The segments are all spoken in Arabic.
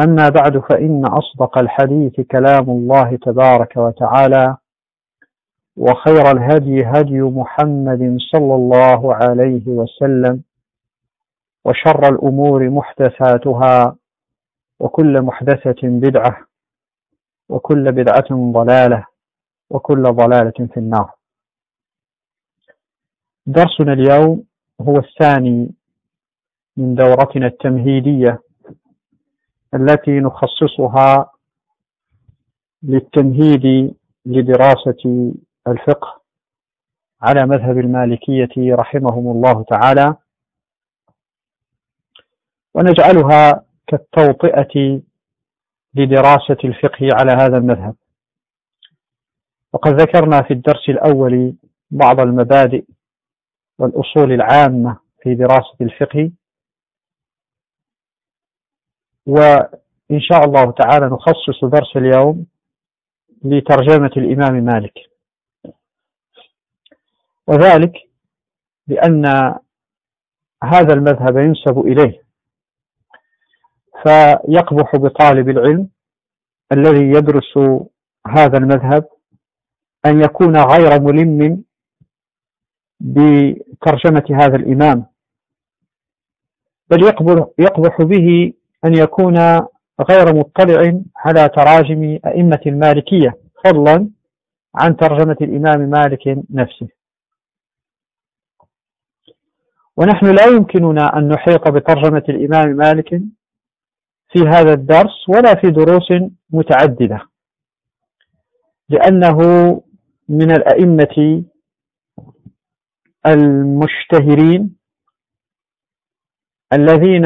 أما بعد فإن أصدق الحديث كلام الله تبارك وتعالى وخير الهدي هدي محمد صلى الله عليه وسلم وشر الأمور محدثاتها وكل محدثة بدعة وكل بدعة ضلالة وكل ضلالة في النار. درسنا اليوم هو الثاني من دورتنا التمهيدية. التي نخصصها للتمهيد لدراسة الفقه على مذهب المالكية رحمهم الله تعالى. ونجعلها كالتوطئة لدراسة الفقه على هذا المذهب. وقد ذكرنا في الدرس الأول بعض المبادئ والأصول العامة في دراسة الفقه. وإن شاء الله تعالى نخصص درس اليوم لترجمة الإمام مالك. وذلك لأن هذا المذهب ينسب إليه فيقبح بطالب العلم الذي يدرس هذا المذهب أن يكون غير ملم بترجمة هذا الإمام بل يقبح به أن يكون غير مطلع على تراجم أئمة المالكية فضلا عن ترجمة الإمام مالك نفسه. ونحن لا يمكننا أن نحيط بترجمة الإمام مالك في هذا الدرس ولا في دروس متعددة لأنه من الأئمة المشتهرين الذين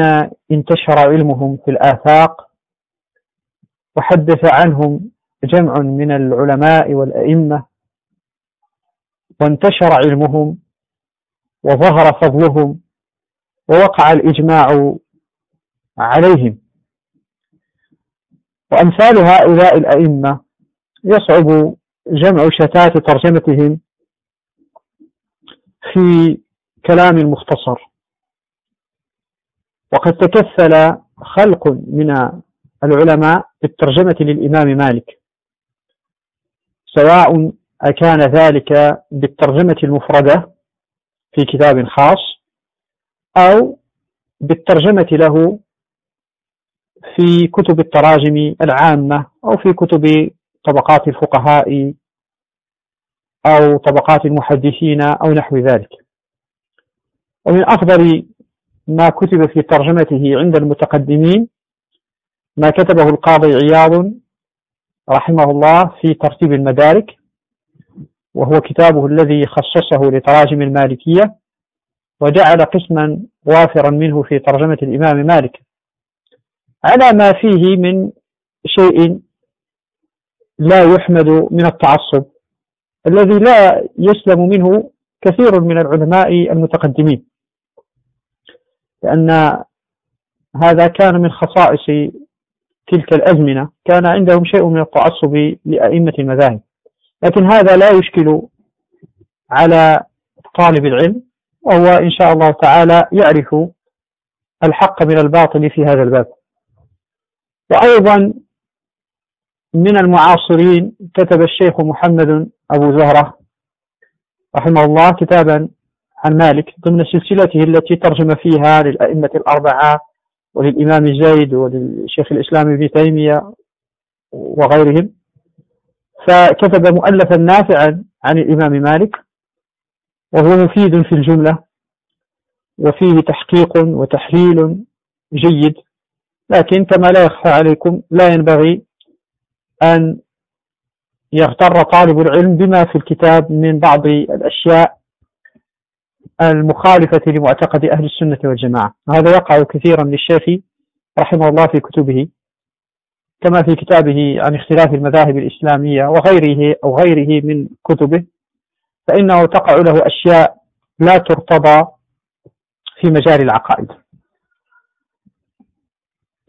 انتشر علمهم في الآفاق وحدث عنهم جمع من العلماء والأئمة وانتشر علمهم وظهر فضلهم ووقع الإجماع عليهم. وأمثال هؤلاء الأئمة يصعب جمع شتات ترجمتهم في كلام مختصر وقد تكفل خلق من العلماء بالترجمة للإمام مالك. سواء أكان ذلك بالترجمة المفردة في كتاب خاص أو بالترجمة له في كتب التراجم العامة أو في كتب طبقات الفقهاء أو طبقات المحدثين أو نحو ذلك. ومن أفضل ما كتب في ترجمته عند المتقدمين ما كتبه القاضي عياض رحمه الله في ترتيب المدارك وهو كتابه الذي خصصه لتراجم المالكية وجعل قسما وافرا منه في ترجمة الإمام مالك. على ما فيه من شيء لا يحمد من التعصب الذي لا يسلم منه كثير من العلماء المتقدمين. لأن هذا كان من خصائص تلك الأزمنة. كان عندهم شيء من التعصب لأئمة المذاهب. لكن هذا لا يشكل على طالب العلم وهو إن شاء الله تعالى يعرف الحق من الباطل في هذا الباب. وأيضا من المعاصرين كتب الشيخ محمد أبو زهرة رحمه الله كتابا عن مالك ضمن سلسلته التي ترجم فيها للأئمة الأربعة وللإمام زيد وللشيخ الإسلام ابن تيمية وغيرهم. فكتب مؤلفا نافعا عن الإمام مالك وهو مفيد في الجملة وفيه تحقيق وتحليل جيد. لكن كما لا يخفى عليكم لا ينبغي أن يغتر طالب العلم بما في الكتاب من بعض الأشياء المخالفة لمعتقد أهل السنة والجماعة. هذا يقع كثيرا للشيخ رحمه الله في كتبه كما في كتابه عن اختلاف المذاهب الإسلامية وغيره أو غيره من كتبه. فإنه تقع له أشياء لا ترتضى في مجال العقائد.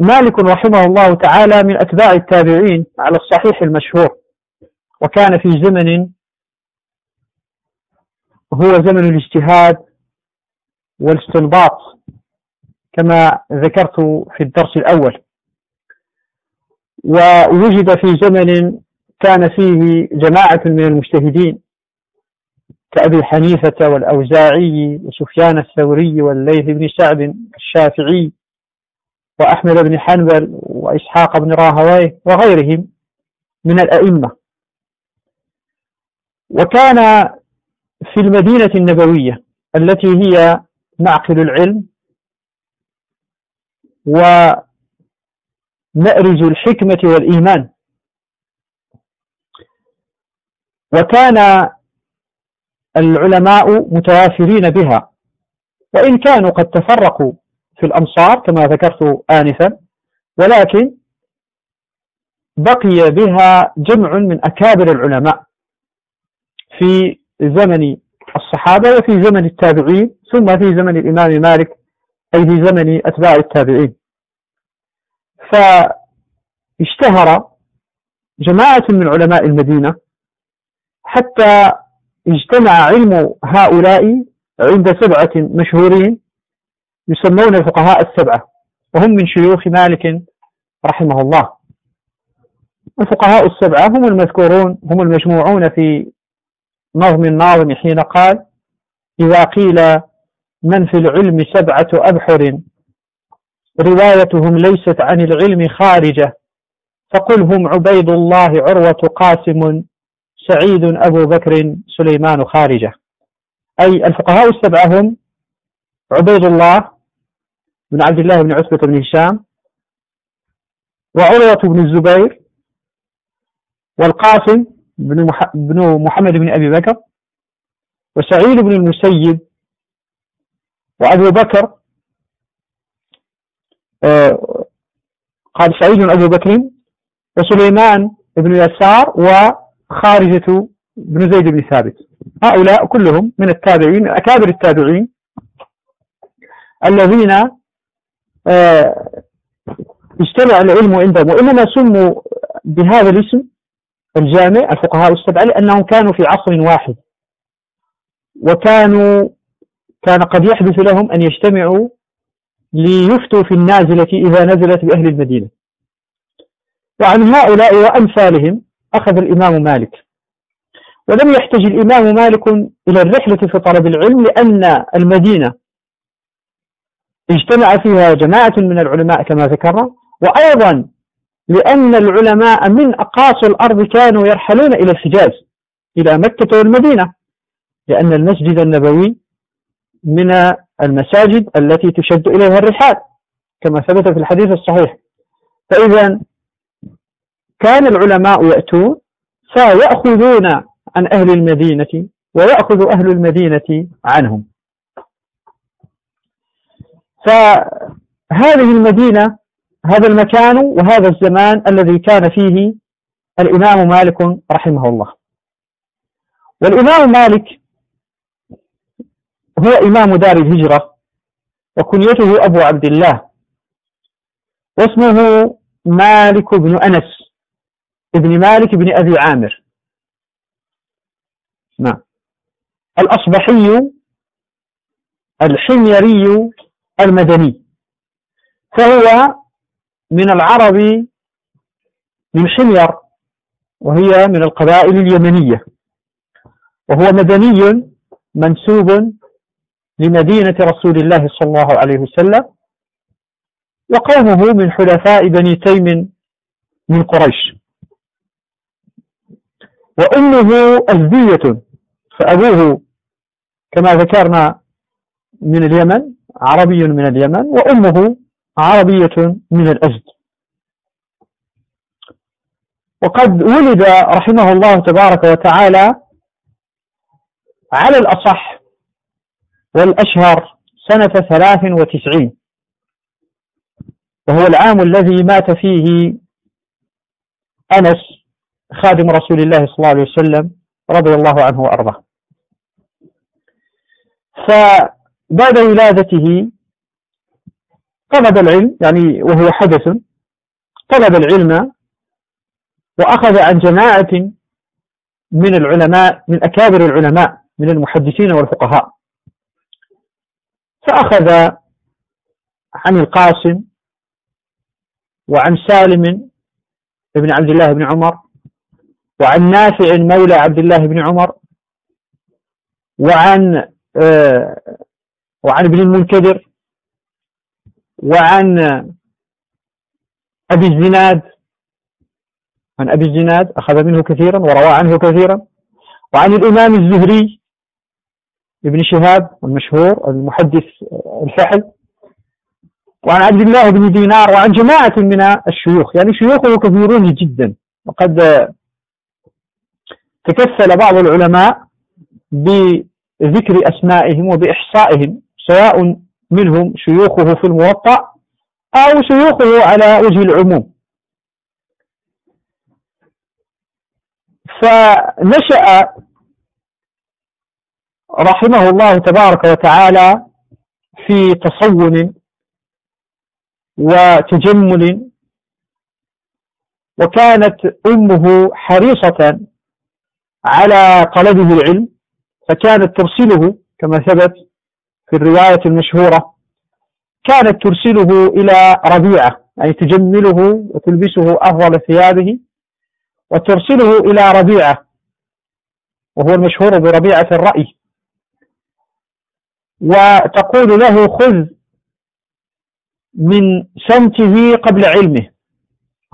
مالك رحمه الله تعالى من أتباع التابعين على الصحيح المشهور. وكان في زمن هو زمن الاجتهاد والاستنباط كما ذكرت في الدرس الأول. ووجد في زمن كان فيه جماعة من المجتهدين كأبي حنيفة والأوزاعي وسفيان الثوري والليث بن سعد الشافعي وأحمد بن حنبل وإسحاق بن راهويه وغيرهم من الأئمة. وكان في المدينة النبوية التي هي معقل العلم ومأرز الحكمة والإيمان. وكان العلماء متوافرين بها وإن كانوا قد تفرقوا في الأمصار كما ذكرت آنفا ولكن بقي بها جمع من أكابر العلماء في زمن الصحابة وفي زمن التابعين ثم في زمن الإمام مالك أي في زمن أتباع التابعين. فاشتهر جماعة من علماء المدينة حتى اجتمع علم هؤلاء عند سبعة مشهورين يسمون الفقهاء السبعة وهم من شيوخ مالك رحمه الله. الفقهاء السبعة هم المذكورون هم المجموعون في نظم الناظم حين قال إذا قيل من في العلم سبعة أبحر روايتهم ليست عن العلم خارجة فقل هم عبيد الله عروة قاسم سعيد أبو بكر سليمان خارجة. أي الفقهاء السبعة هم عبيد الله بن عبد الله بن عتبة بن هشام وعروة بن الزبير والقاسم بن, بن محمد بن أبي بكر وسعيد بن المسيب وأبو بكر آه قال سعيد أبو بكر وسليمان بن يسار وخارجة بن زيد بن ثابت. هؤلاء كلهم من التابعين أكابر التابعين الذين آه اجتمع العلم عندهم وإنما سموا بهذا الاسم الجامع الفقهاء السبعة لأنهم كانوا في عصر واحد. وكانوا كان قد يحدث لهم أن يجتمعوا ليفتوا في النازلة إذا نزلت بأهل المدينة. وعن هؤلاء وأمثالهم أخذ الإمام مالك. ولم يحتج الإمام مالك إلى الرحلة في طلب العلم لأن المدينة اجتمع فيها جماعة من العلماء كما ذكرنا. وأيضا لأن العلماء من أقاصي الأرض كانوا يرحلون إلى الحجاز إلى مكة والمدينة لأن المسجد النبوي من المساجد التي تشد إليها الرحال كما ثبت في الحديث الصحيح. فإذا كان العلماء يأتون فيأخذون عن أهل المدينة ويأخذ أهل المدينة عنهم. فهذه المدينة هذا المكان وهذا الزمان الذي كان فيه الإمام مالك رحمه الله. والإمام مالك هو إمام دار الهجرة وكنيته أبو عبد الله واسمه مالك بن أنس ابن مالك بن أبي عامر. نعم. الأصبحي الحميري المدني فهو من العرب من حمير وهي من القبائل اليمنية. وهو مدني منسوب لمدينة رسول الله صلى الله عليه وسلم وقومه من حلفاء بني تيم من قريش. وأمه أزدية فأبوه كما ذكرنا من اليمن عربي من اليمن وأمه عربية من الأزد. وقد ولد رحمه الله تبارك وتعالى على الأصح والأشهر سنة ثلاث وتسعين. وهو العام الذي مات فيه أنس خادم رسول الله صلى الله عليه وسلم رضي الله عنه وأرضاه. فبعد ولادته طلب العلم يعني وهو حدث طلب العلم وأخذ عن جماعة من العلماء من أكابر العلماء من المحدثين والفقهاء. فأخذ عن القاسم وعن سالم بن عبد الله بن عمر وعن نافع مولى عبد الله بن عمر وعن آه وعن ابن المنكدر وعن أبي الزناد. عن أبي الزناد أخذ منه كثيرا وروى عنه كثيرا. وعن الإمام الزهري ابن شهاب المشهور المحدث الفحل. وعن عبد الله بن دينار وعن جماعة من الشيوخ. يعني شيوخه كثيرون جدا. وقد تكفل بعض العلماء بذكر أسمائهم وبإحصائهم سواء منهم شيوخه في الموطأ أو شيوخه على وجه العموم. فنشأ رحمه الله تبارك وتعالى في تصون وتجمل وكانت أمه حريصة على طلبه العلم فكانت ترسله كما ثبت في الرواية المشهورة كانت ترسله إلى ربيعة يعني تجمله وتلبسه أفضل ثيابه وترسله إلى ربيعة وهو المشهور بربيعة الرأي. وتقول له خذ من سمته قبل علمه.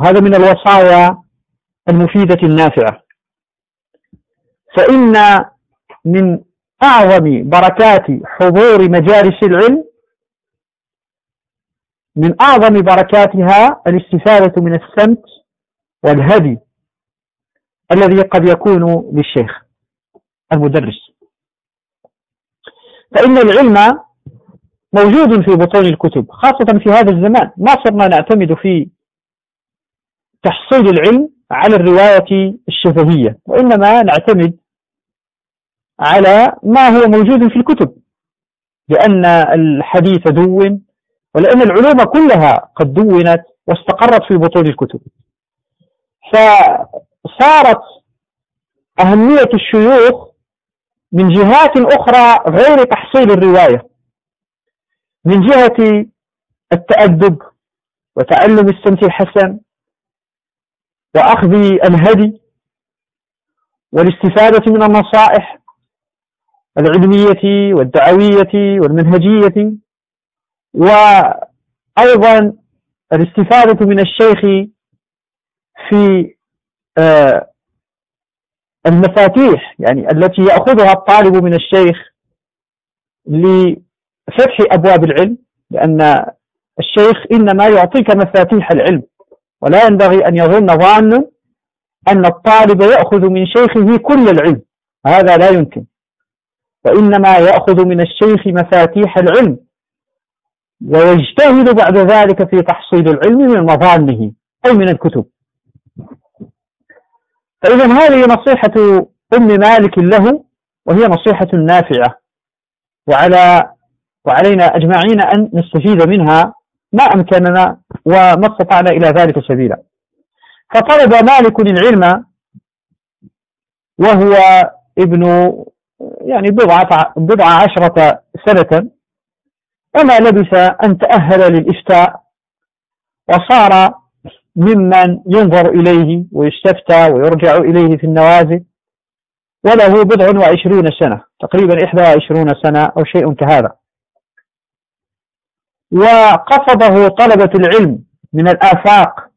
هذا من الوصايا المفيدة النافعة. فإن من أعظم بركات حضور مجالس العلم من أعظم بركاتها الاستفادة من السمت والهدي الذي قد يكون للشيخ المدرس. فإن العلم موجود في بطون الكتب خاصة في هذا الزمان. ما صرنا نعتمد في تحصيل العلم على الرواية الشفهية وإنما نعتمد على ما هو موجود في الكتب لأن الحديث دون ولأن العلوم كلها قد دونت واستقرت في بطون الكتب. فصارت أهمية الشيوخ من جهات أخرى غير تحصيل الرواية من جهة التأدب وتعلم السمت الحسن وأخذ الهدي والاستفادة من النصائح العلمية والدعوية والمنهجية وأيضا الاستفادة من الشيخ في آه، المفاتيح يعني التي يأخذها الطالب من الشيخ لفتح أبواب العلم لأن الشيخ إنما يعطيك مفاتيح العلم ولا ينبغي أن يظن ظان أن الطالب يأخذ من شيخه كل العلم هذا لا يمكن. وإنما يأخذ من الشيخ مفاتيح العلم ويجتهد بعد ذلك في تحصيل العلم من مظانه أو من الكتب. فإذا هذه نصيحة أم مالك له وهي نصيحة نافعة وعلى وعلينا أجمعين أن نستفيد منها ما أمكننا وما استطعنا إلى ذلك سبيلا. فطلب مالك العلم وهو ابن يعني بضعة, بضع عشرة سنة. وما لبث أن تأهل للإفتاء وصار ممن ينظر إليه ويستفتى ويرجع إليه في النوازل. وله بضع وعشرون سنة تقريبا إحدى وعشرون سنة أو شيء كهذا. وقصده طلبة العلم من الآفاق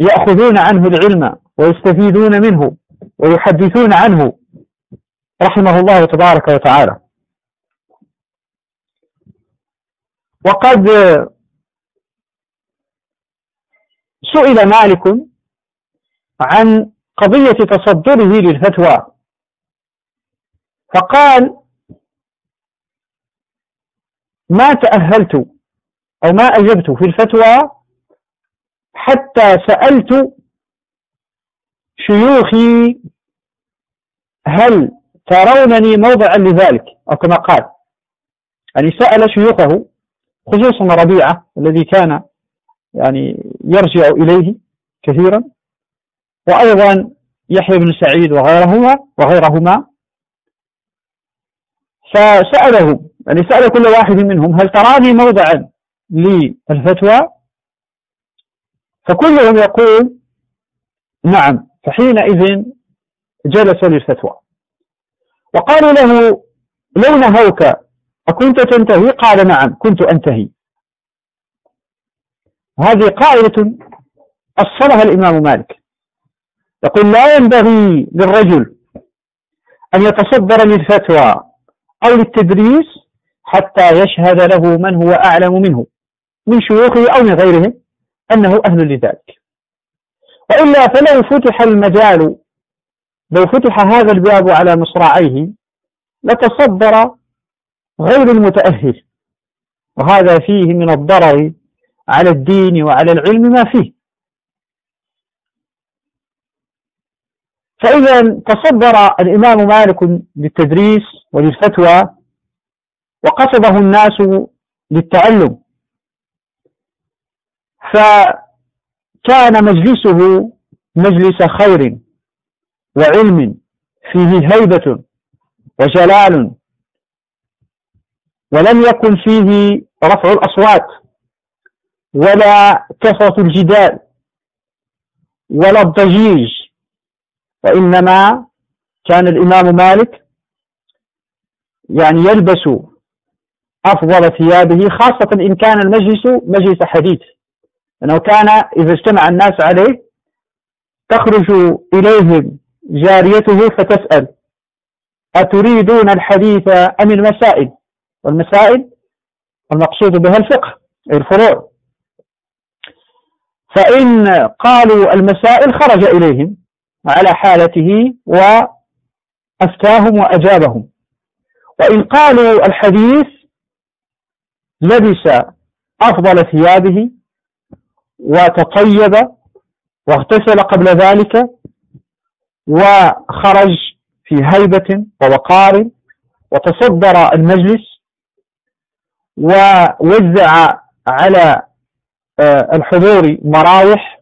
يأخذون عنه العلم ويستفيدون منه ويحدثون عنه. رحمه الله تبارك وتعالى. وقد سئل مالك عن قضية تصدره للفتوى. فقال ما تأهلت أو ما أجبت في الفتوى حتى سألت شيوخي هل ترونني موضعا لذلك. أو كما قال يعني سأل شيوخه خصوصا ربيعة الذي كان يعني يرجع إليه كثيرا. وأيضا يحيى بن سعيد وغيرهما وغيرهما. فسأله يعني سأل كل واحد منهم هل تراني موضعا للفتوى؟ فكلهم يقول نعم. فحينئذ جلس للفتوى. وقالوا له لو نهوك أكنت تنتهي قال نعم كنت أنتهي. هذه قاعدة أصلها الإمام مالك. يقول لا ينبغي للرجل أن يتصدر للفتوى أو للتدريس حتى يشهد له من هو أعلم منه من شيوخه أو من غيرهم أنه أهل لذلك. وإلا فلو فتح المجال لو فتح هذا الباب على مصراعيه لتصدر غير المتأهل. وهذا فيه من الضرر على الدين وعلى العلم ما فيه. فإذا تصدر الإمام مالك للتدريس وللفتوى وقصده الناس للتعلم. فكان مجلسه مجلس خير. وعلم فيه هيبة وجلال ولم يكن فيه رفع الأصوات ولا كثرة الجدال ولا الضجيج وإنما كان الإمام مالك يعني يلبس أفضل ثيابه خاصة إن كان المجلس مجلس حديث. لأنه كان إذا اجتمع الناس عليه تخرج إليهم جاريته فتسأل أتريدون الحديث أم المسائل؟ والمسائل المقصود بها الفقه الفروع. فإن قالوا المسائل خرج إليهم على حالته وأفتاهم وأجابهم. وإن قالوا الحديث لبس أفضل ثيابه وتطيب واغتسل قبل ذلك وخرج في هيبة ووقار وتصدر المجلس ووزع على آه، الحضور مراوح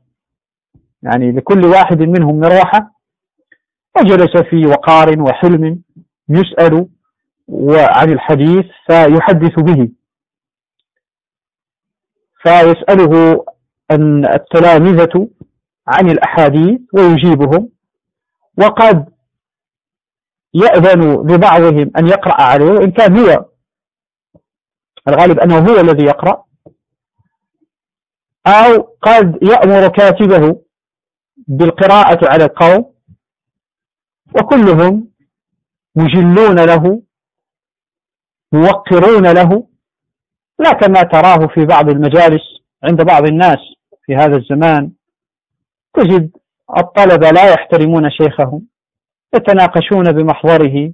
يعني لكل واحد منهم مروحة وجلس في وقار وحلم يسأل عن الحديث فيحدث به. فيسأله التلامذة عن الأحاديث ويجيبهم. وقد يأذن لبعضهم أن يقرأ عليه وإن كان هو الغالب أنه هو الذي يقرأ أو قد يأمر كاتبه بالقراءة على القوم وكلهم مجلون له موقرون له لا كما تراه في بعض المجالس عند بعض الناس في هذا الزمان تجد الطلبة لا يحترمون شيخهم يتناقشون بمحضره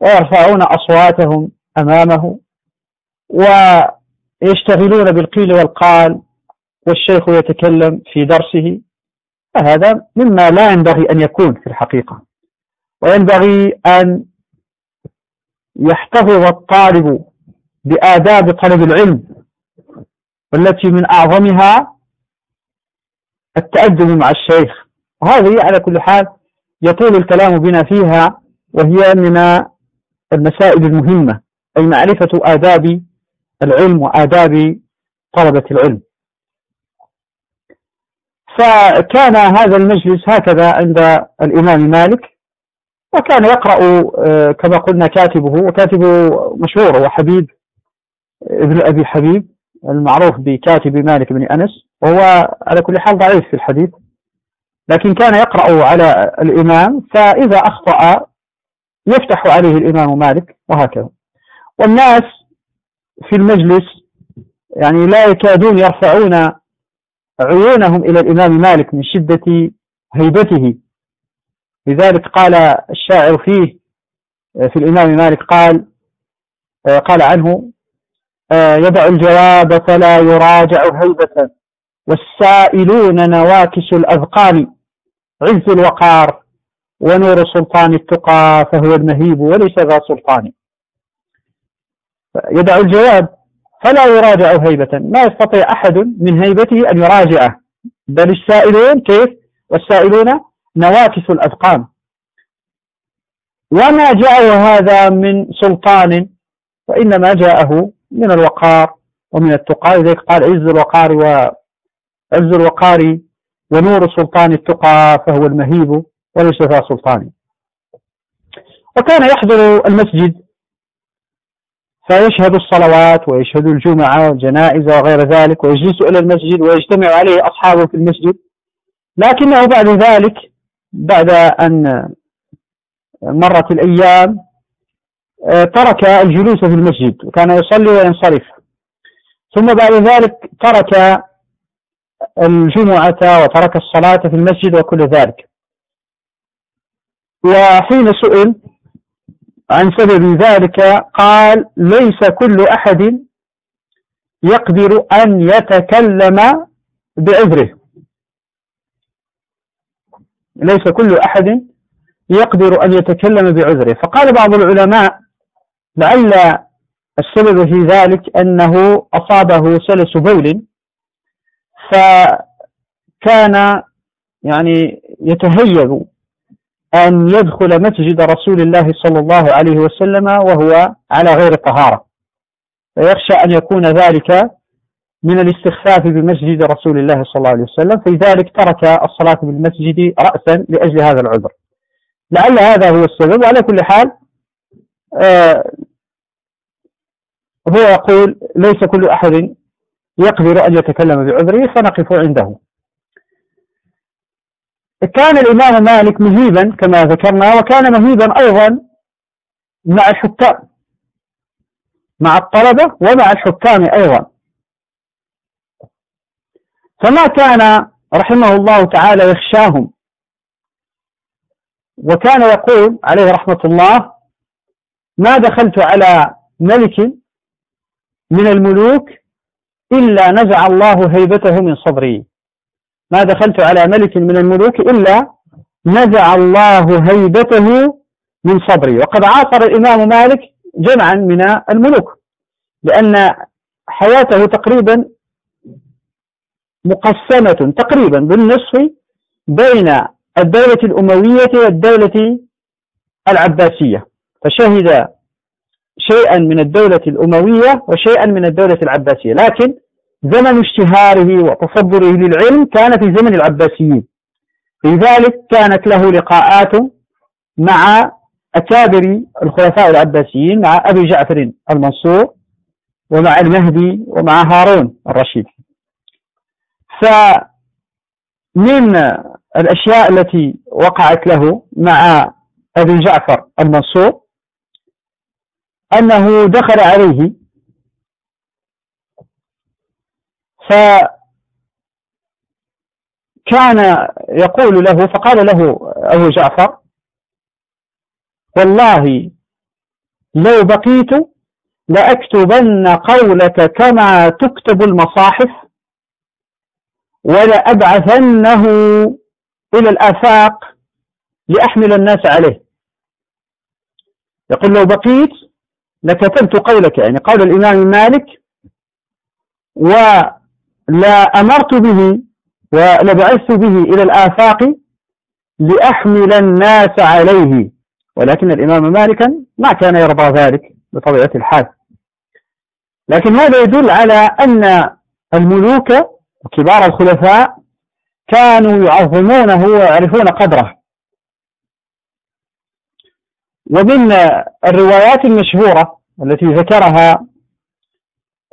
ويرفعون أصواتهم أمامه ويشتغلون بالقيل والقال والشيخ يتكلم في درسه. فهذا مما لا ينبغي أن يكون في الحقيقة. وينبغي أن يحتفظ الطالب بآداب طلب العلم والتي من أعظمها التأدب مع الشيخ. وهذه على كل حال يطول الكلام بنا فيها وهي من المسائل المهمة أي معرفة آداب العلم وآداب طلبة العلم. فكان هذا المجلس هكذا عند الإمام مالك وكان يقرأ آه، كما قلنا كاتبه وكاتبه مشهور هو حبيب ابن أبي حبيب المعروف بكاتب مالك بن أنس وهو على كل حال ضعيف في الحديث. لكن كان يقرأ على الإمام فإذا أخطأ يفتح عليه الإمام مالك وهكذا. والناس في المجلس يعني لا يكادون يرفعون عيونهم إلى الإمام مالك من شدة هيبته. لذلك قال الشاعر فيه في الإمام مالك قال قال عنه آه، يدع الجواب فلا يراجع هيبة. والسائلون نواكس الأذقان. عز الوقار ونور سلطان التقى فهو المهيب وليس ذا سلطان. يدع الجواب فلا يراجع هيبة. ما يستطيع أحد من هيبته أن يراجعه. بل السائلون كيف؟ والسائلون نواكس الأذقان. وما جاءه هذا من سلطان وإنما جاءه من الوقار ومن التقى. لذلك قال عز الوقار وعز الوقار ونور سلطان التقى فهو المهيب وليس ذا سلطان. وكان يحضر المسجد فيشهد الصلوات ويشهد الجمعة والجنائز وغير ذلك ويجلس إلى المسجد ويجتمع عليه أصحابه في المسجد. لكنه بعد ذلك بعد أن مرت الأيام ترك الجلوس في المسجد وكان يصلي وينصرف. ثم بعد ذلك ترك الجمعة وترك الصلاة في المسجد وكل ذلك. وحين سئل عن سبب ذلك قال ليس كل أحد يقدر أن يتكلم بعذره. ليس كل أحد يقدر أن يتكلم بعذره. فقال بعض العلماء لعل السبب في ذلك أنه أصابه سلس بول فكان يعني يتهيب أن يدخل مسجد رسول الله صلى الله عليه وسلم وهو على غير طهارة. فيخشى أن يكون ذلك من الاستخفاف بمسجد رسول الله صلى الله عليه وسلم. فلذلك ترك الصلاة بالمسجد رأسا لأجل هذا العذر. لعل هذا هو السبب. وعلى كل حال آه هو يقول ليس كل أحد يقدر أن يتكلم بعذره فنقف عنده. كان الإمام مالك مهيبا كما ذكرنا وكان مهيبا أيضا مع الحكام مع الطلبة ومع الحكام أيضا. فما كان رحمه الله تعالى يخشاهم. وكان يقول عليه رحمة الله ما دخلت على ملك من الملوك إلا نزع الله هيبته من صدري. ما دخلت على ملك من الملوك إلا نزع الله هيبته من صدري. وقد عاصر الإمام مالك جمعا من الملوك لأن حياته تقريبا مقسمة تقريبا بالنصف بين الدولة الأموية والدولة العباسية. فشهد شيئا من الدولة الأموية وشيئا من الدولة العباسية. لكن زمن اشتهاره وتصدره للعلم كان في زمن العباسيين. لذلك كانت له لقاءات مع أكابر الخلفاء العباسيين مع أبي جعفر المنصور ومع المهدي ومع هارون الرشيد. فمن الأشياء التي وقعت له مع أبي جعفر المنصور أنه دخل عليه فكان يقول له فقال له أبو جعفر والله لو بقيت لأكتبن قولك كما تكتب المصاحف ولأبعثنه إلى الآفاق لأحمل الناس عليه. يقول لو بقيت لكتبت قولك يعني قول الإمام مالك و لا أمرت به ولبعثت به إلى الآفاق لأحمل الناس عليه. ولكن الإمام مالكا ما كان يرضى ذلك بطبيعة الحال. لكن هذا يدل على أن الملوك وكبار الخلفاء كانوا يعظمونه ويعرفون قدره. ومن الروايات المشهورة التي ذكرها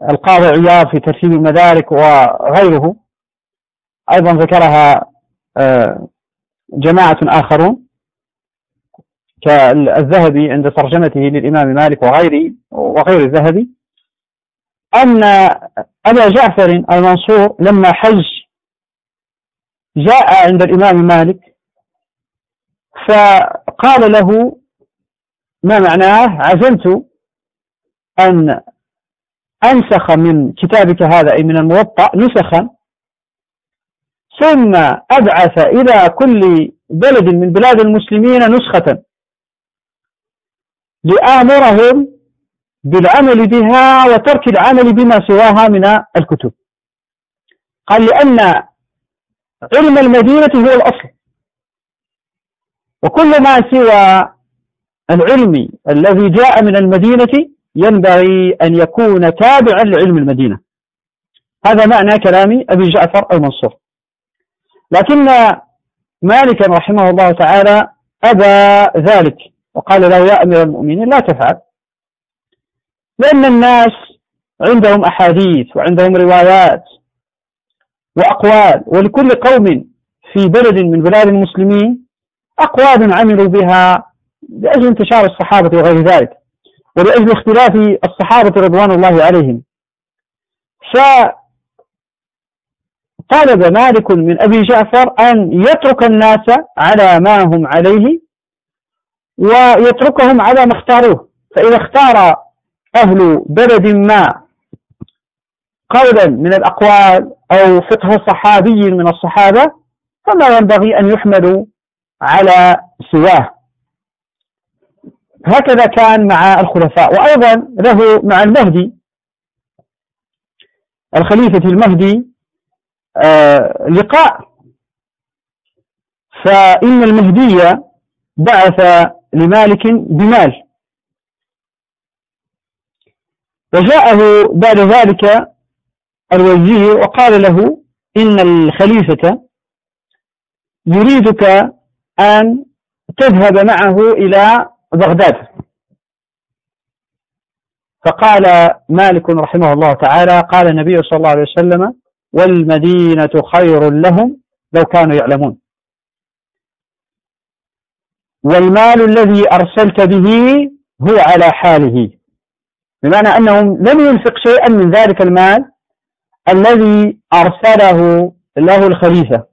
القاضي عياض في ترتيب المدارك وغيره. أيضا ذكرها آه، جماعة آخرون كالذهبي عند ترجمته للإمام مالك وغيره وغير الذهبي أن أبا جعفر المنصور لما حج جاء عند الإمام مالك فقال له ما معناه؟ عزمت أن أنسخ من كتابك هذا أي من الموطأ نسخا. ثم أبعث إلى كل بلد من بلاد المسلمين نسخة لآمرهم بالعمل بها وترك العمل بما سواها من الكتب. قال لأن علم المدينة هو الأصل. وكل ما سوى العلم الذي جاء من المدينة ينبغي أن يكون تابعا لعلم المدينة. هذا معنى كلام أبي جعفر المنصور. لكن مالكا رحمه الله تعالى أبى ذلك وقال له يا أمير المؤمنين لا تفعل لأن الناس عندهم أحاديث وعندهم روايات وأقوال ولكل قوم في بلد من بلاد المسلمين أقوال عملوا بها لأجل انتشار الصحابة وغير ذلك. ولأجل اختلاف الصحابة رضوان الله عليهم. فطلب مالك من أبي جعفر أن يترك الناس على ما هم عليه ويتركهم على ما اختاروه. فإذا اختار أهل بلد ما قولا من الأقوال أو فقه صحابي من الصحابة فما ينبغي أن يحملوا على سواه. هكذا كان مع الخلفاء وأيضا له مع المهدي. الخليفة المهدي آه لقاء. فإن المهدي بعث لمالك بمال. وجاءه بعد ذلك الوزير وقال له إن الخليفة يريدك أن تذهب معه إلى بغداد. فقال مالك رحمه الله تعالى قال النبي صلى الله عليه وسلم والمدينة خير لهم لو كانوا يعلمون. والمال الذي أرسلت به هو على حاله. بمعنى أنهم لم ينفق شيئا من ذلك المال الذي أرسله له الخليفة.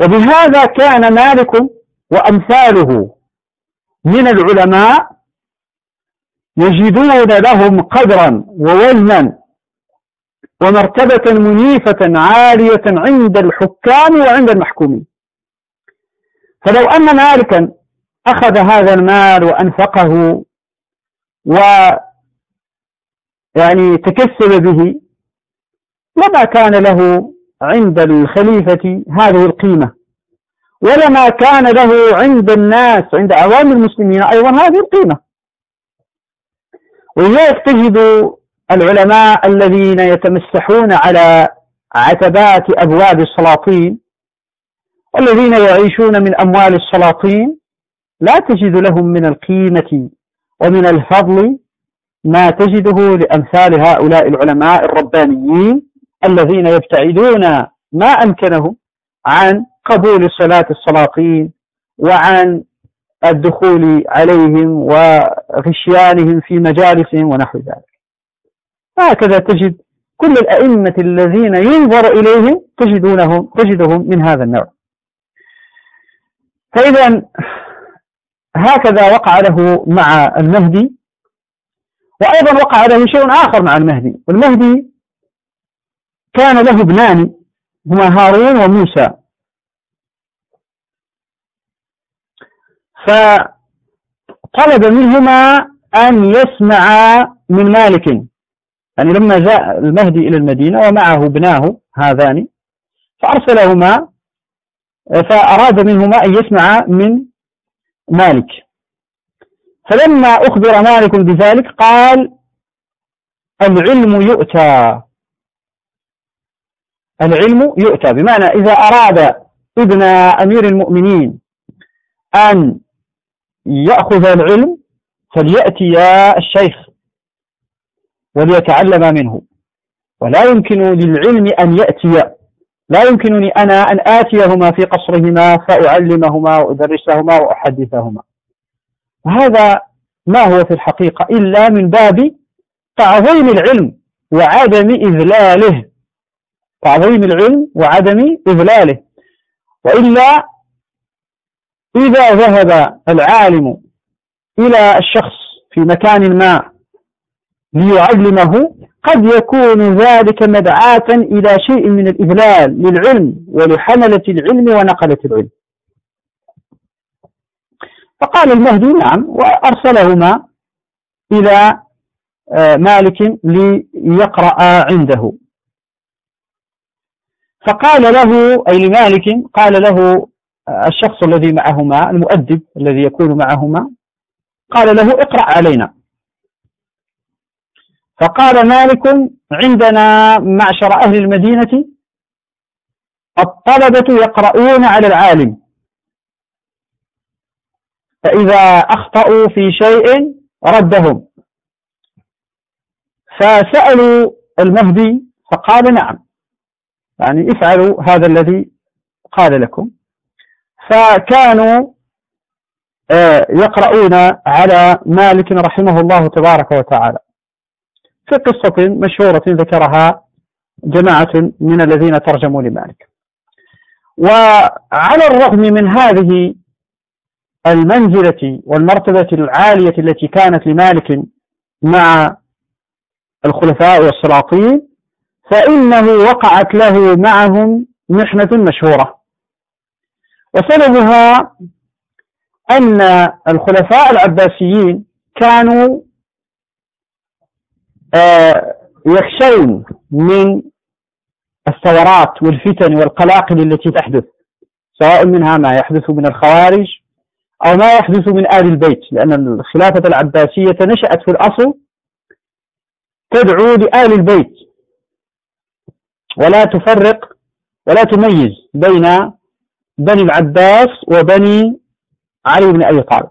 وبهذا كان مالك وأمثاله من العلماء يجدون لهم قدرا ووزنا ومرتبة منيفة عالية عند الحكام وعند المحكومين. فلو أن مالكا أخذ هذا المال وأنفقه و يعني تكسب به لما كان له عند الخليفة هذه القيمة. ولما كان له عند الناس عند عوام المسلمين أيضا هذه القيمة. ولذلك تجد العلماء الذين يتمسحون على عتبات أبواب السلاطين والذين يعيشون من أموال السلاطين لا تجد لهم من القيمة ومن الفضل ما تجده لأمثال هؤلاء العلماء الربانيين الذين يبتعدون ما أمكنهم عن قبول صلاة السلاطين وعن الدخول عليهم وغشيانهم في مجالسهم ونحو ذلك. هكذا تجد كل الأئمة الذين ينظر إليهم تجدونهم تجدهم من هذا النوع. فإذا هكذا وقع له مع المهدي وأيضا وقع له شيء آخر مع المهدي. والمهدي كان له ابنان هما هارون وموسى. فطلب منهما أن يسمع من مالك. يعني لما جاء المهدي إلى المدينة ومعه ابناه هذان فأرسلهما فأراد منهما أن يسمع من مالك. فلما أخبر مالك بذلك قال العلم يؤتى. العلم يؤتى. بمعنى إذا أراد ابن أمير المؤمنين أن يأخذ العلم فليأتي الشيخ وليتعلم منه. ولا يمكن للعلم أن يأتي لا يمكنني أنا أن آتيهما في قصرهما فأعلمهما وأدرسهما وأحدثهما. وهذا ما هو في الحقيقة إلا من باب تعظيم العلم وعدم إذلاله. تعظيم العلم وعدم إذلاله. وإلا إذا ذهب العالم إلى الشخص في مكان ما ليعلمه قد يكون ذلك مدعاة إلى شيء من الإذلال للعلم ولحملة العلم ونقلة العلم. فقال المهدي نعم وأرسلهما إلى آه، مالك ليقرأ عنده. فقال له أي لمالك قال له الشخص الذي معهما المؤدب الذي يكون معهما قال له اقرأ علينا. فقال مالك عندنا معشر أهل المدينة الطلبة يقرؤون على العالم. فإذا أخطأوا في شيء ردهم. فسألوا المهدي فقال نعم. يعني افعلوا هذا الذي قال لكم. فكانوا آه، يقرؤون على مالك رحمه الله تبارك وتعالى. في قصة مشهورة ذكرها جماعة من الذين ترجموا لمالك. وعلى الرغم من هذه المنزلة والمرتبة العالية التي كانت لمالك مع الخلفاء والسلاطين فإنه وقعت له معهم محنة مشهورة. وسببها أن الخلفاء العباسيين كانوا آه، يخشون من الثورات والفتن والقلاقل التي تحدث سواء منها ما يحدث من الخوارج أو ما يحدث من آل البيت لأن الخلافة العباسية نشأت في الأصل تدعو لآل البيت. ولا تفرق ولا تميز بين بني العباس وبني علي بن أبي طالب.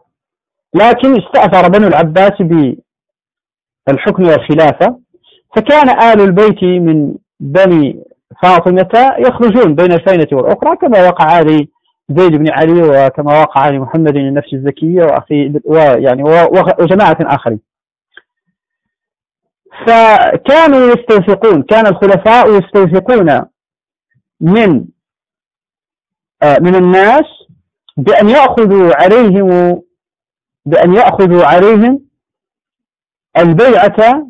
لكن استأثر بنو العباس بالحكم والخلافة فكان آل البيت من بني فاطمة يخرجون بين الفينة والأخرى كما وقع لي زيد بن علي وكما وقع لمحمد النفس الزكية وأخي ويعني وجماعة آخرين. فكانوا يستوثقون كان الخلفاء يستوثقون من من الناس بأن يأخذوا عليهم بأن يأخذوا عليهم البيعة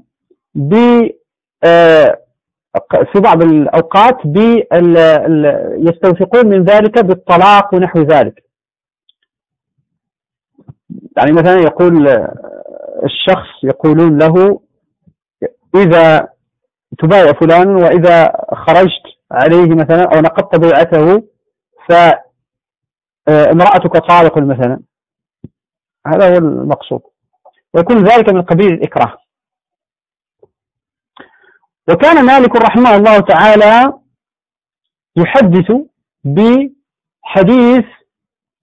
ب آه، في بعض الأوقات يستوثقون من ذلك بالطلاق ونحو ذلك. يعني مثلا يقول الشخص يقولون له إذا تبايع فلان وإذا خرجت عليه مثلا أو نقضت بيعته فامرأتك طالق مثلا. هذا هو المقصود. ويكون ذلك من قبيل الإكراه. وكان مالك رحمه الله تعالى يحدث بحديث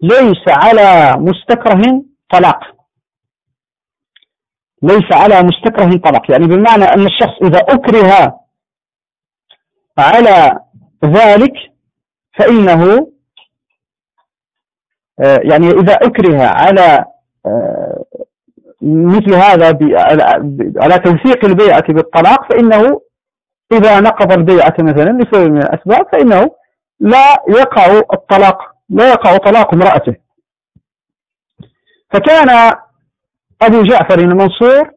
ليس على مستكره طلاق. ليس على مستكره طلاق. يعني بمعنى أن الشخص إذا أكره على ذلك فإنه آه، يعني إذا أكره على آه، مثل هذا على توثيق البيعة بالطلاق فإنه إذا نقض البيعة مثلا لسبب من الأسباب فإنه لا يقع الطلاق لا يقع طلاق امرأته. فكان أبو جعفر المنصور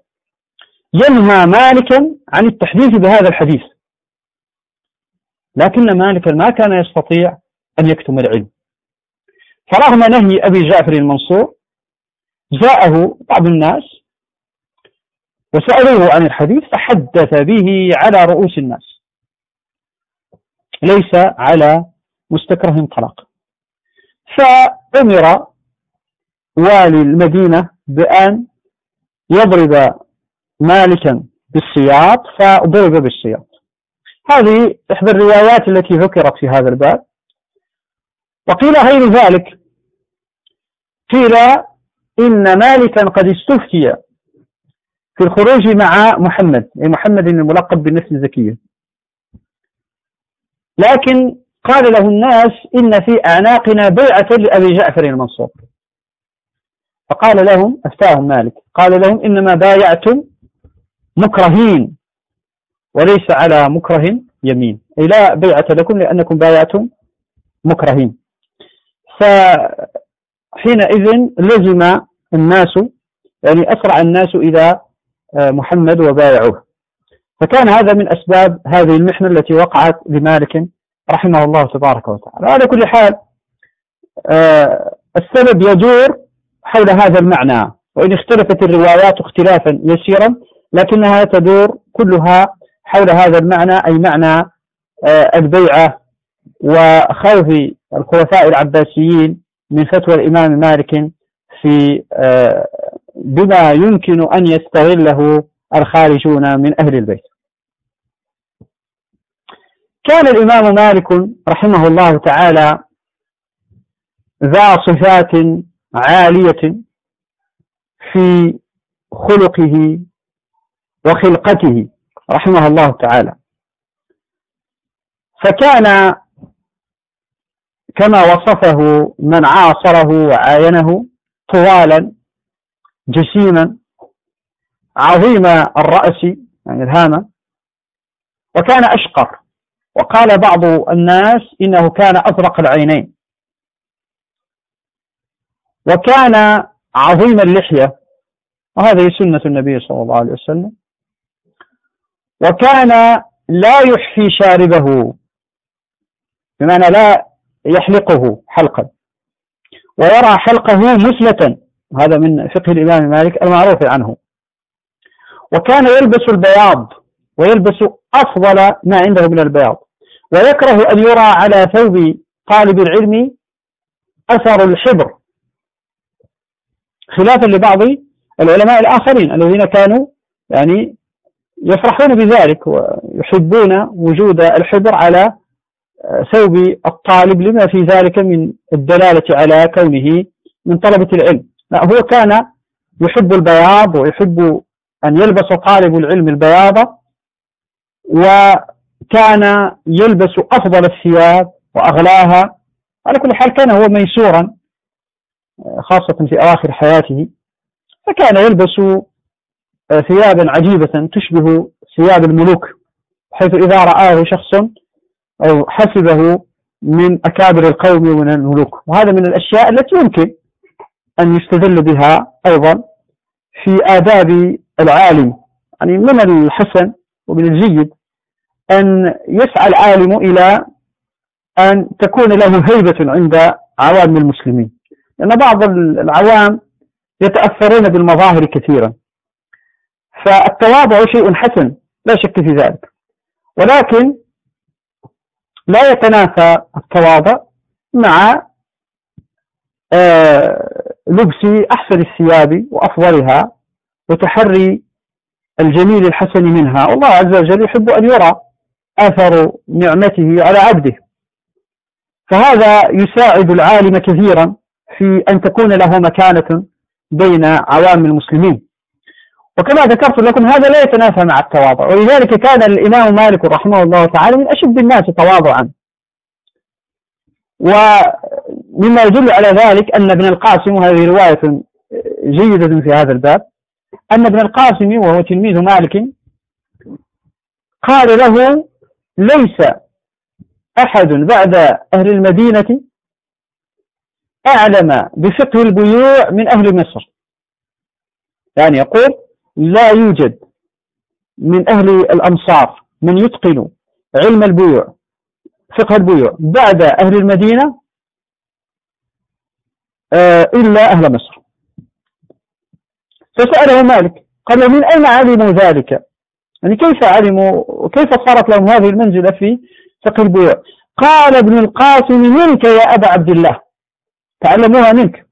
ينهى مالكا عن التحديث بهذا الحديث. لكن مالكا ما كان يستطيع أن يكتم العلم. فرغم نهي أبي جعفر المنصور جاءه بعض الناس وسألوه عن الحديث فحدث به على رؤوس الناس. ليس على مستكره طلاق فأمر والي المدينة بأن يضرب مالكا بالسياط فضرب بالسياط. هذه إحدى الروايات التي ذكرت في هذا الباب. وقيل غير ذلك. قيل إن مالكا قد استفتي في الخروج مع محمد أي محمد الملقب بالنفس الزكية لكن قال له الناس إن في أعناقنا بيعة لأبي جعفر المنصور. فقال لهم أفتاهم مالك قال لهم إنما بايعتم مكرهين وليس على مكره يمين. أي لا بيعة لكم لأنكم بايعتم مكرهين. فحينئذ لزم الناس يعني أسرع الناس إلى محمد وبايعوه. فكان هذا من أسباب هذه المحنة التي وقعت لمالك رحمه الله تبارك وتعالى. على كل حال آه، السبب يدور حول هذا المعنى وإن اختلفت الروايات اختلافا يسيرا لكنها تدور كلها حول هذا المعنى أي معنى آه، البيعة وخوف الخلفاء العباسيين من فتوى الإمام مالك في آه، بما يمكن أن يستغله الخارجون من أهل البيت. كان الإمام مالك رحمه الله تعالى ذا صفات عالية في خلقه وخلقته رحمه الله تعالى. فكان كما وصفه من عاصره وعاينه طوالا جسيما عظيم الرأس يعني الهامة وكان أشقر. وقال بعض الناس إنه كان أزرق العينين. وكان عظيم اللحية وهذه سنة النبي صلى الله عليه وسلم. وكان لا يحفي شاربه بمعنى لا يحلقه حلقا. ويرى حلقه مثلة هذا من فقه الإمام مالك المعروف عنه. وكان يلبس البياض ويلبس أفضل ما عنده من البياض. ويكره أن يرى على ثوب طالب العلم أثر الحبر. خلافا لبعض العلماء الآخرين الذين كانوا يعني يفرحون بذلك ويحبون وجود الحبر على ثوب الطالب لما في ذلك من الدلالة على كونه من طلبة العلم. لا هو كان يحب البياض ويحب أن يلبس طالب العلم البياضة وكان يلبس أفضل الثياب وأغلاها. على كل حال كان هو ميسورا خاصة في أواخر حياته فكان يلبس ثيابا عجيبة تشبه ثياب الملوك حيث إذا رآه شخص أو حسبه من أكابر القوم ومن الملوك. وهذا من الأشياء التي يمكن أن يستدل بها أيضا في آداب العالم. يعني من الحسن ومن الجيد أن يسعى العالم إلى أن تكون له هيبة عند عوام المسلمين. لأن بعض العوام يتأثرون بالمظاهر كثيرا. فالتواضع شيء حسن لا شك في ذلك. ولكن لا يتنافى التواضع مع آه، لبس أحسن الثياب وأفضلها وتحري الجميل الحسن منها. والله عز وجل يحب أن يرى أثر نعمته على عبده. فهذا يساعد العالم كثيرا في أن تكون له مكانة بين عوام المسلمين. وكما ذكرت لكم هذا لا يتنافى مع التواضع. ولذلك كان الإمام مالك رحمه الله تعالى من أشد الناس تواضعا. ومما يدل على ذلك أن ابن القاسم وهذه رواية جيدة في هذا الباب أن ابن القاسم وهو تلميذ مالك قال له ليس أحد بعد أهل المدينة أعلم بفقه البيوع من أهل مصر. يعني يقول لا يوجد من أهل الأمصار من يتقن علم البيوع فقه البيوع بعد أهل المدينة آه، إلا أهل مصر. فسأله مالك قال من أين علموا ذلك؟ يعني كيف علموا وكيف صارت لهم هذه المنزلة في فقه البيوع؟ قال ابن القاسم منك يا أبا عبد الله تعلموها منك.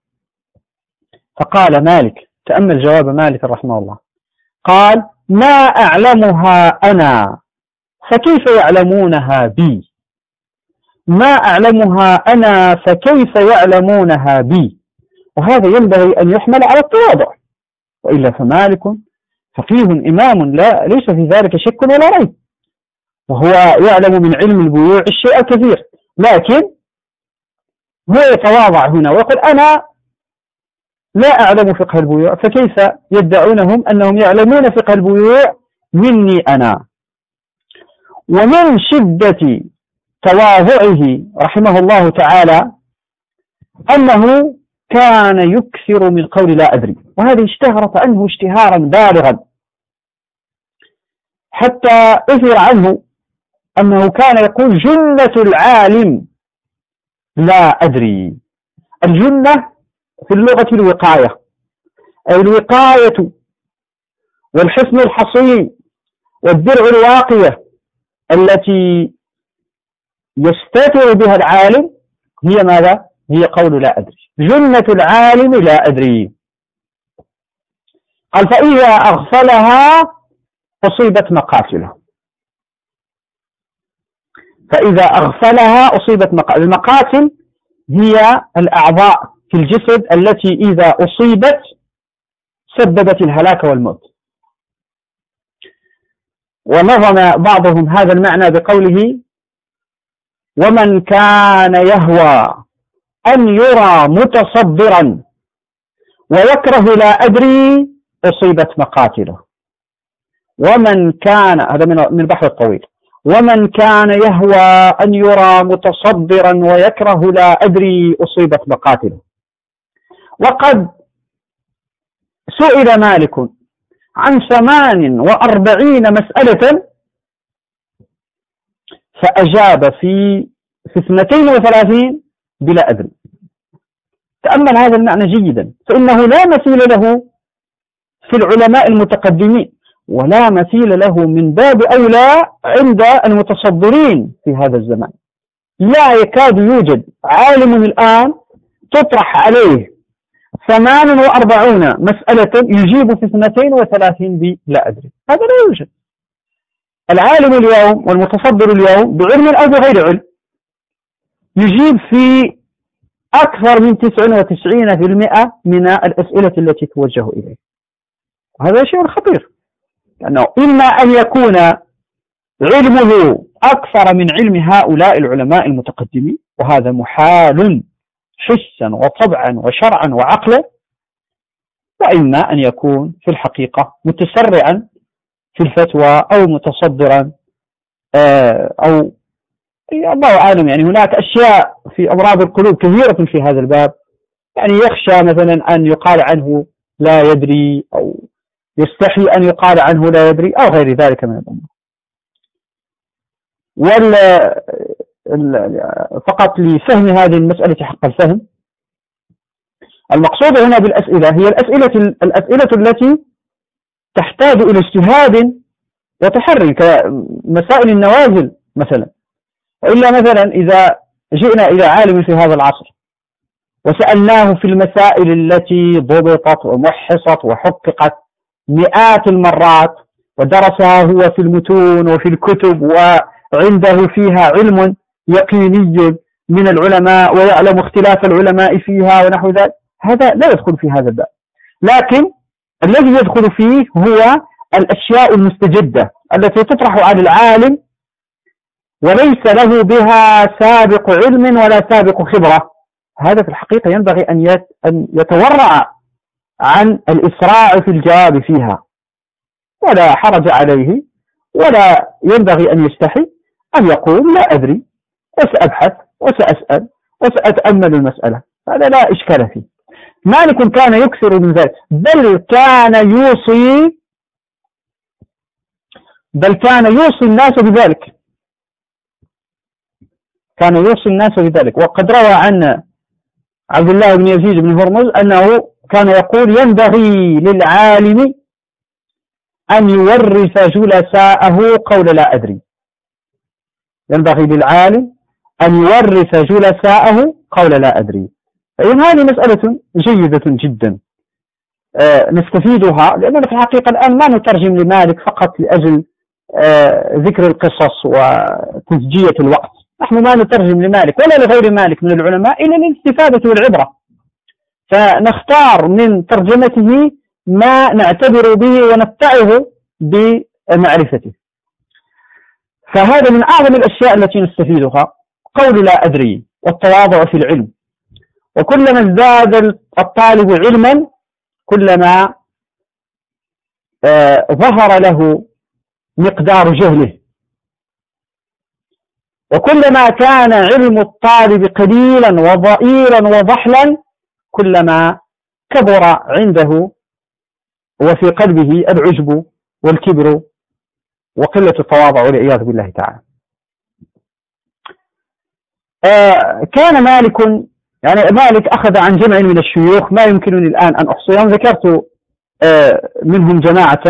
فقال مالك تأمل جواب مالك رحمه الله. قال ما أعلمها أنا؟ فكيف يعلمونها بي؟ ما أعلمها أنا؟ فكيف يعلمونها بي؟ وهذا ينبغي أن يحمل على التواضع. وإلا فمالك فقيه إمام لا ليس في ذلك شك ولا ريب. وهو يعلم من علم البيوع الشيء الكثير. لكن هو يتواضع هنا ويقول أنا لا أعلم فقه البيوع فكيف يدعونهم أنهم يعلمون فقه البيوع مني أنا؟ ومن شدة تواضعه رحمه الله تعالى أنه كان يكثر من قول لا أدري وهذه اشتهرت عنه اشتهارا بالغا حتى أثر عنه أنه كان يقول جنة العالم لا أدري الجنة في اللغة الوقاية. أي الوقاية والحصن الحصين والدرع الواقية التي يستتر بها العالم هي ماذا؟ هي قول لا أدري. جنة العالم لا أدري. قال فإذا أغفلها أصيبت مقاتله فإذا أغفلها أصيبت مقاتل. المقاتل هي الأعضاء. في الجسد التي إذا أصيبت سببت الهلاك والموت. ونظم بعضهم هذا المعنى بقوله ومن كان يهوى أن يرى متصدرا ويكره لا أدري أصيبت مقاتله. ومن كان هذا من البحر الطويل. ومن كان يهوى أن يرى متصدرا ويكره لا أدري أصيبت مقاتله. وقد سئل مالك عن ثمان وأربعين مسألة فأجاب في في اثنتين وثلاثين بلا أذن. تأمل هذا المعنى جيدا. فإنه لا مثيل له في العلماء المتقدمين ولا مثيل له من باب أولى عند المتصدرين في هذا الزمان. لا يكاد يوجد عالم الآن تطرح عليه ثمان وأربعون مسألة يجيب في اثنتين وثلاثين بلا أدري. هذا لا يوجد. العالم اليوم والمتصدر اليوم بعلم أو بغير علم يجيب في أكثر من 99% من الأسئلة التي توجه إليه. وهذا شيء خطير. لأنه إما أن يكون علمه أكثر من علم هؤلاء العلماء المتقدمين وهذا محال حسا وطبعا وشرعا وعقلا وإما أن يكون في الحقيقة متسرعا في الفتوى أو متصدرا آه، أو الله أعلم يعني هناك أشياء في أمراض القلوب كثيرة في هذا الباب. يعني يخشى مثلا أن يقال عنه لا يدري أو يستحي أن يقال عنه لا يدري أو غير ذلك من الأمور. وال فقط لفهم هذه المسألة حق الفهم. المقصود هنا بالأسئلة هي الأسئلة الأسئلة التي تحتاج إلى اجتهاد وتحري كمسائل النوازل مثلا. وإلا مثلا إذا جئنا إلى عالم في هذا العصر وسألناه في المسائل التي ضبطت ومحصت وحققت مئات المرات ودرسها هو في المتون وفي الكتب وعنده فيها علم يقيني من العلماء ويعلم اختلاف العلماء فيها ونحو ذلك. هذا لا يدخل في هذا الباب. لكن الذي يدخل فيه هو الأشياء المستجدة التي تطرح على العالم وليس له بها سابق علم ولا سابق خبرة. هذا في الحقيقة ينبغي أن يتورع عن الإسراع في الجواب فيها. ولا حرج عليه ولا ينبغي أن يستحي أن يقول لا أدري. وسأبحث وسأسأل وسأتأمل المسألة. هذا لا إشكال فيه. مالك كان يكثر من ذلك بل كان يوصي بل كان يوصي الناس بذلك. كان يوصي الناس بذلك. وقد روى عن عبد الله بن يزيد بن هرمز أنه كان يقول ينبغي للعالم أن يورث جلساءه قول لا أدري. ينبغي للعالم أن يورث جلساءه قول لا أدري. هذه مسألة جيدة جدا. آه نستفيدها لأننا في الحقيقة الآن ما نترجم لمالك فقط لأجل آه ذكر القصص وتسجية الوقت. نحن ما نترجم لمالك ولا لغير مالك من العلماء إلا للاستفادة والعبرة. فنختار من ترجمته ما نعتبر به ونتعظ بمعرفته. فهذا من أعظم الأشياء التي نستفيدها. قول لا أدري والتواضع في العلم. وكلما ازداد الطالب علما كلما آه ظهر له مقدار جهله. وكلما كان علم الطالب قليلا وضئيلا وضحلا كلما كبر عنده. وفي قلبه العجب والكبر وقلة التواضع والعياذ بالله تعالى. كان مالك يعني مالك أخذ عن جمع من الشيوخ ما يمكنني الآن أن أحصيهم ذكرت آه منهم جماعة.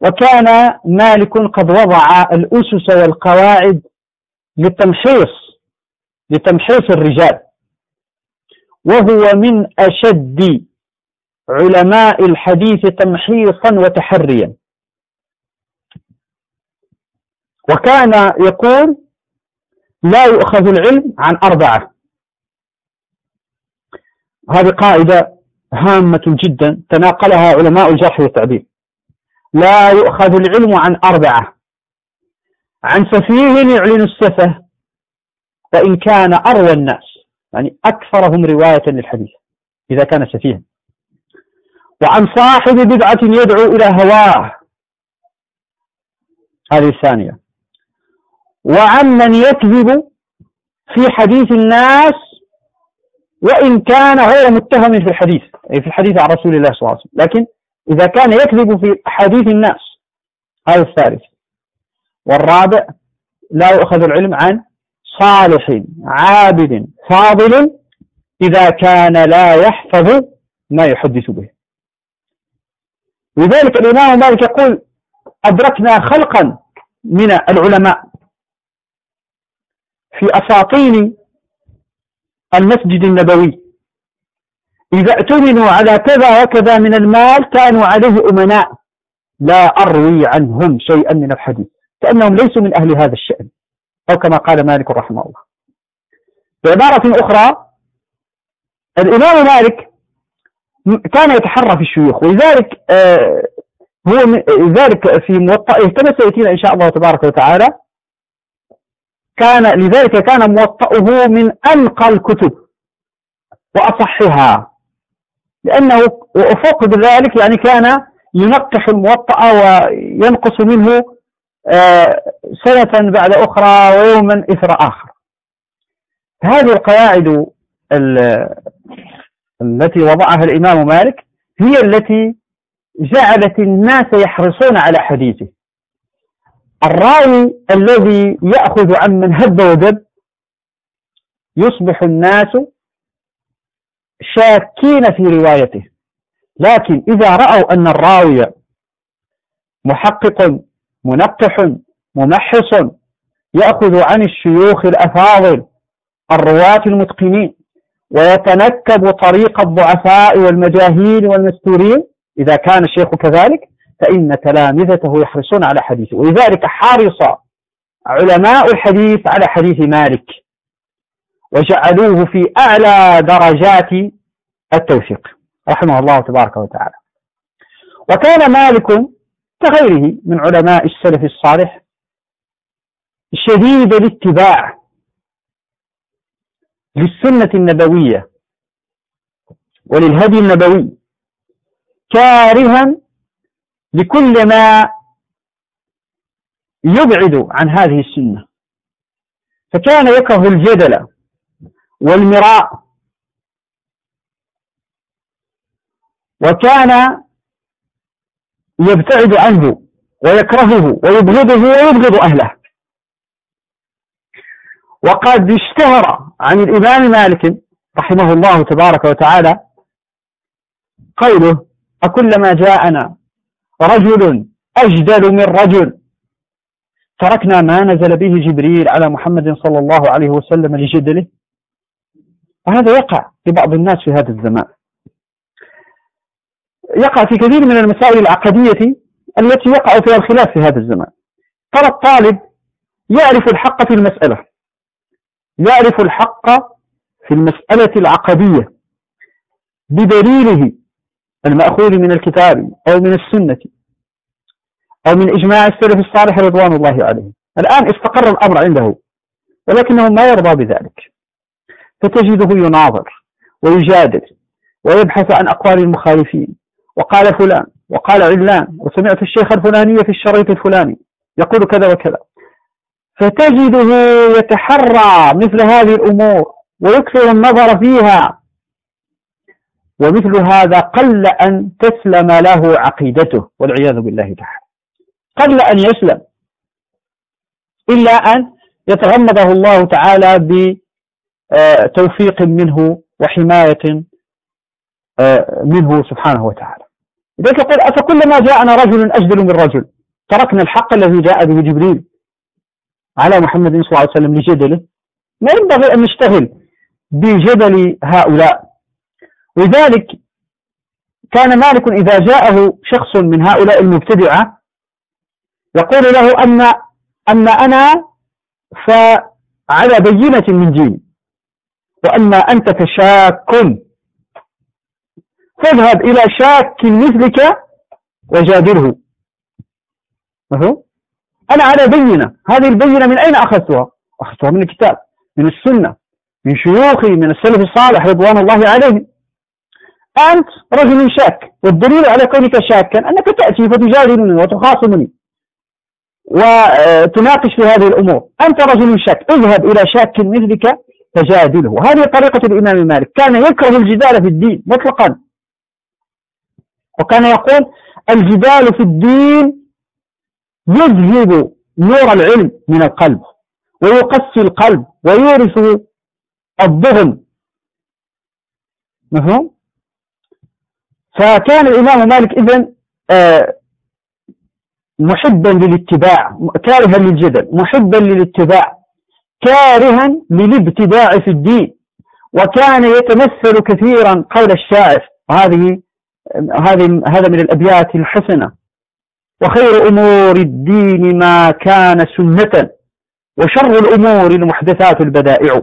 وكان مالك قد وضع الأسس والقواعد للتمحيص لتمحيص الرجال. وهو من أشد علماء الحديث تمحيصا وتحريا. وكان يقول لا يؤخذ العلم عن أربعة. هذه قاعدة هامة جدا تناقلها علماء الجرح والتعديل. لا يؤخذ العلم عن أربعة. عن سفيه يعلن السفه وإن كان أروى الناس يعني أكثرهم رواية للحديث إذا كان سفيها. وعن صاحب بدعة يدعو إلى هواه. هذه الثانية. وعن من يكذب في حديث الناس وإن كان غير متهم في الحديث أي في الحديث عن رسول الله صلى الله عليه وسلم. لكن إذا كان يكذب في حديث الناس هذا الثالث. والرابع لا يؤخذ العلم عن صالح عابد فاضل إذا كان لا يحفظ ما يحدث به. لذلك الإمام مالك يقول أدركنا خلقا من العلماء. في أساطين المسجد النبوي. إذا اؤتمنوا على كذا وكذا من المال كانوا عليه أمناء. لا أروي عنهم شيئا من الحديث. كأنهم ليسوا من أهل هذا الشأن. أو كما قال مالك رحمه الله. بعبارة أخرى الإمام مالك كان يتحرى في الشيوخ ولذلك آه، هو ذلك في موطئه كما سيأتينا إن شاء الله تبارك وتعالى. كان لذلك كان موطئه من أنقى الكتب وأصحها. لأنه وفوق ذلك يعني كان ينقح الموطأ وينقص منه آه، سنة بعد أخرى ويوما إثر آخر. هذه القواعد التي وضعها الإمام مالك هي التي جعلت الناس يحرصون على حديثه. الراوي الذي يأخذ عن من هب ودب يصبح الناس شاكين في روايته. لكن إذا رأوا أن الراوي محقق منقح ممحص يأخذ عن الشيوخ الأفاضل الرواة المتقنين ويتنكب طريق الضعفاء والمجاهيل والمستورين إذا كان الشيخ كذلك فإن تلامذته يحرصون على حديثه. ولذلك حرص علماء الحديث على حديث مالك وجعلوه في أعلى درجات التوثيق رحمه الله تبارك وتعالى. وكان مالك كغيره من علماء السلف الصالح شديد الاتباع للسنة النبوية وللهدي النبوي كارها لكل ما يبعد عن هذه السنة. فكان يكره الجدل والمراء وكان يبتعد عنه ويكرهه ويبغضه ويبغض أهله. وقد اشتهر عن الإمام مالك رحمه الله تبارك وتعالى قوله أكلما جاءنا رجل أجدل من رجل. تركنا ما نزل به جبريل على محمد صلى الله عليه وسلم لجدله. وهذا يقع لبعض الناس في هذا الزمان. يقع في كثير من المسائل العقدية التي يقع فيها الخلاف في هذا الزمان. ترى الطالب يعرف الحق في المسألة. يعرف الحق في المسألة العقدية. بدليله المأخوذ من الكتاب أو من السنة أو من إجماع السلف الصالح رضوان الله عليهم الآن استقر الأمر عنده ولكنه ما يرضى بذلك. فتجده يناظر ويجادل ويبحث عن أقوال المخالفين. وقال فلان وقال علان وسمعت الشيخ الفلاني في الشريط الفلاني يقول كذا وكذا. فتجده يتحرى مثل هذه الأمور ويكثر النظر فيها. ومثل هذا قل أن تسلم له عقيدته والعياذ بالله تعالى. قل أن يسلم. إلا أن يتغمده الله تعالى بتوفيق منه وحماية آه، منه سبحانه وتعالى. لذلك يقول أفكلما جاءنا رجل أجدل من رجل؟ تركنا الحق الذي جاء به جبريل على محمد صلى الله عليه وسلم لجدله. ما ينبغي أن نشتغل بجدل هؤلاء. لذلك كان مالك إذا جاءه شخص من هؤلاء المبتدعة يقول له أن أن أنا فعلى بينة من ديني وأما أنت فشاك فاذهب إلى شاك مثلك وجادله؟ أنا على بينة هذه البينة من أين أخذتها؟ أخذتها من الكتاب من السنة من شيوخي من السلف الصالح رضوان الله عليهم أنت رجل شاك. والدليل على كونك شاكا أنك تأتي فتجادلني وتخاصمني وتناقش في هذه الأمور. أنت رجل شاك اذهب إلى شاك مثلك فجادله. هذه طريقة الإمام مالك. كان يكره الجدال في الدين مطلقا. وكان يقول الجدال في الدين يذهب نور العلم من القلب ويقسي القلب ويورث الضغن مفهوم؟ فكان الإمام مالك إذن آه، محبا للاتباع كارها للجدل محبا للاتباع كارها للابتداع في الدين. وكان يتمثل كثيرا قول الشاعر وهذه هذه هذا من الأبيات الحسنة. وخير أمور الدين ما كان سنة وشر الأمور المحدثات البدائع.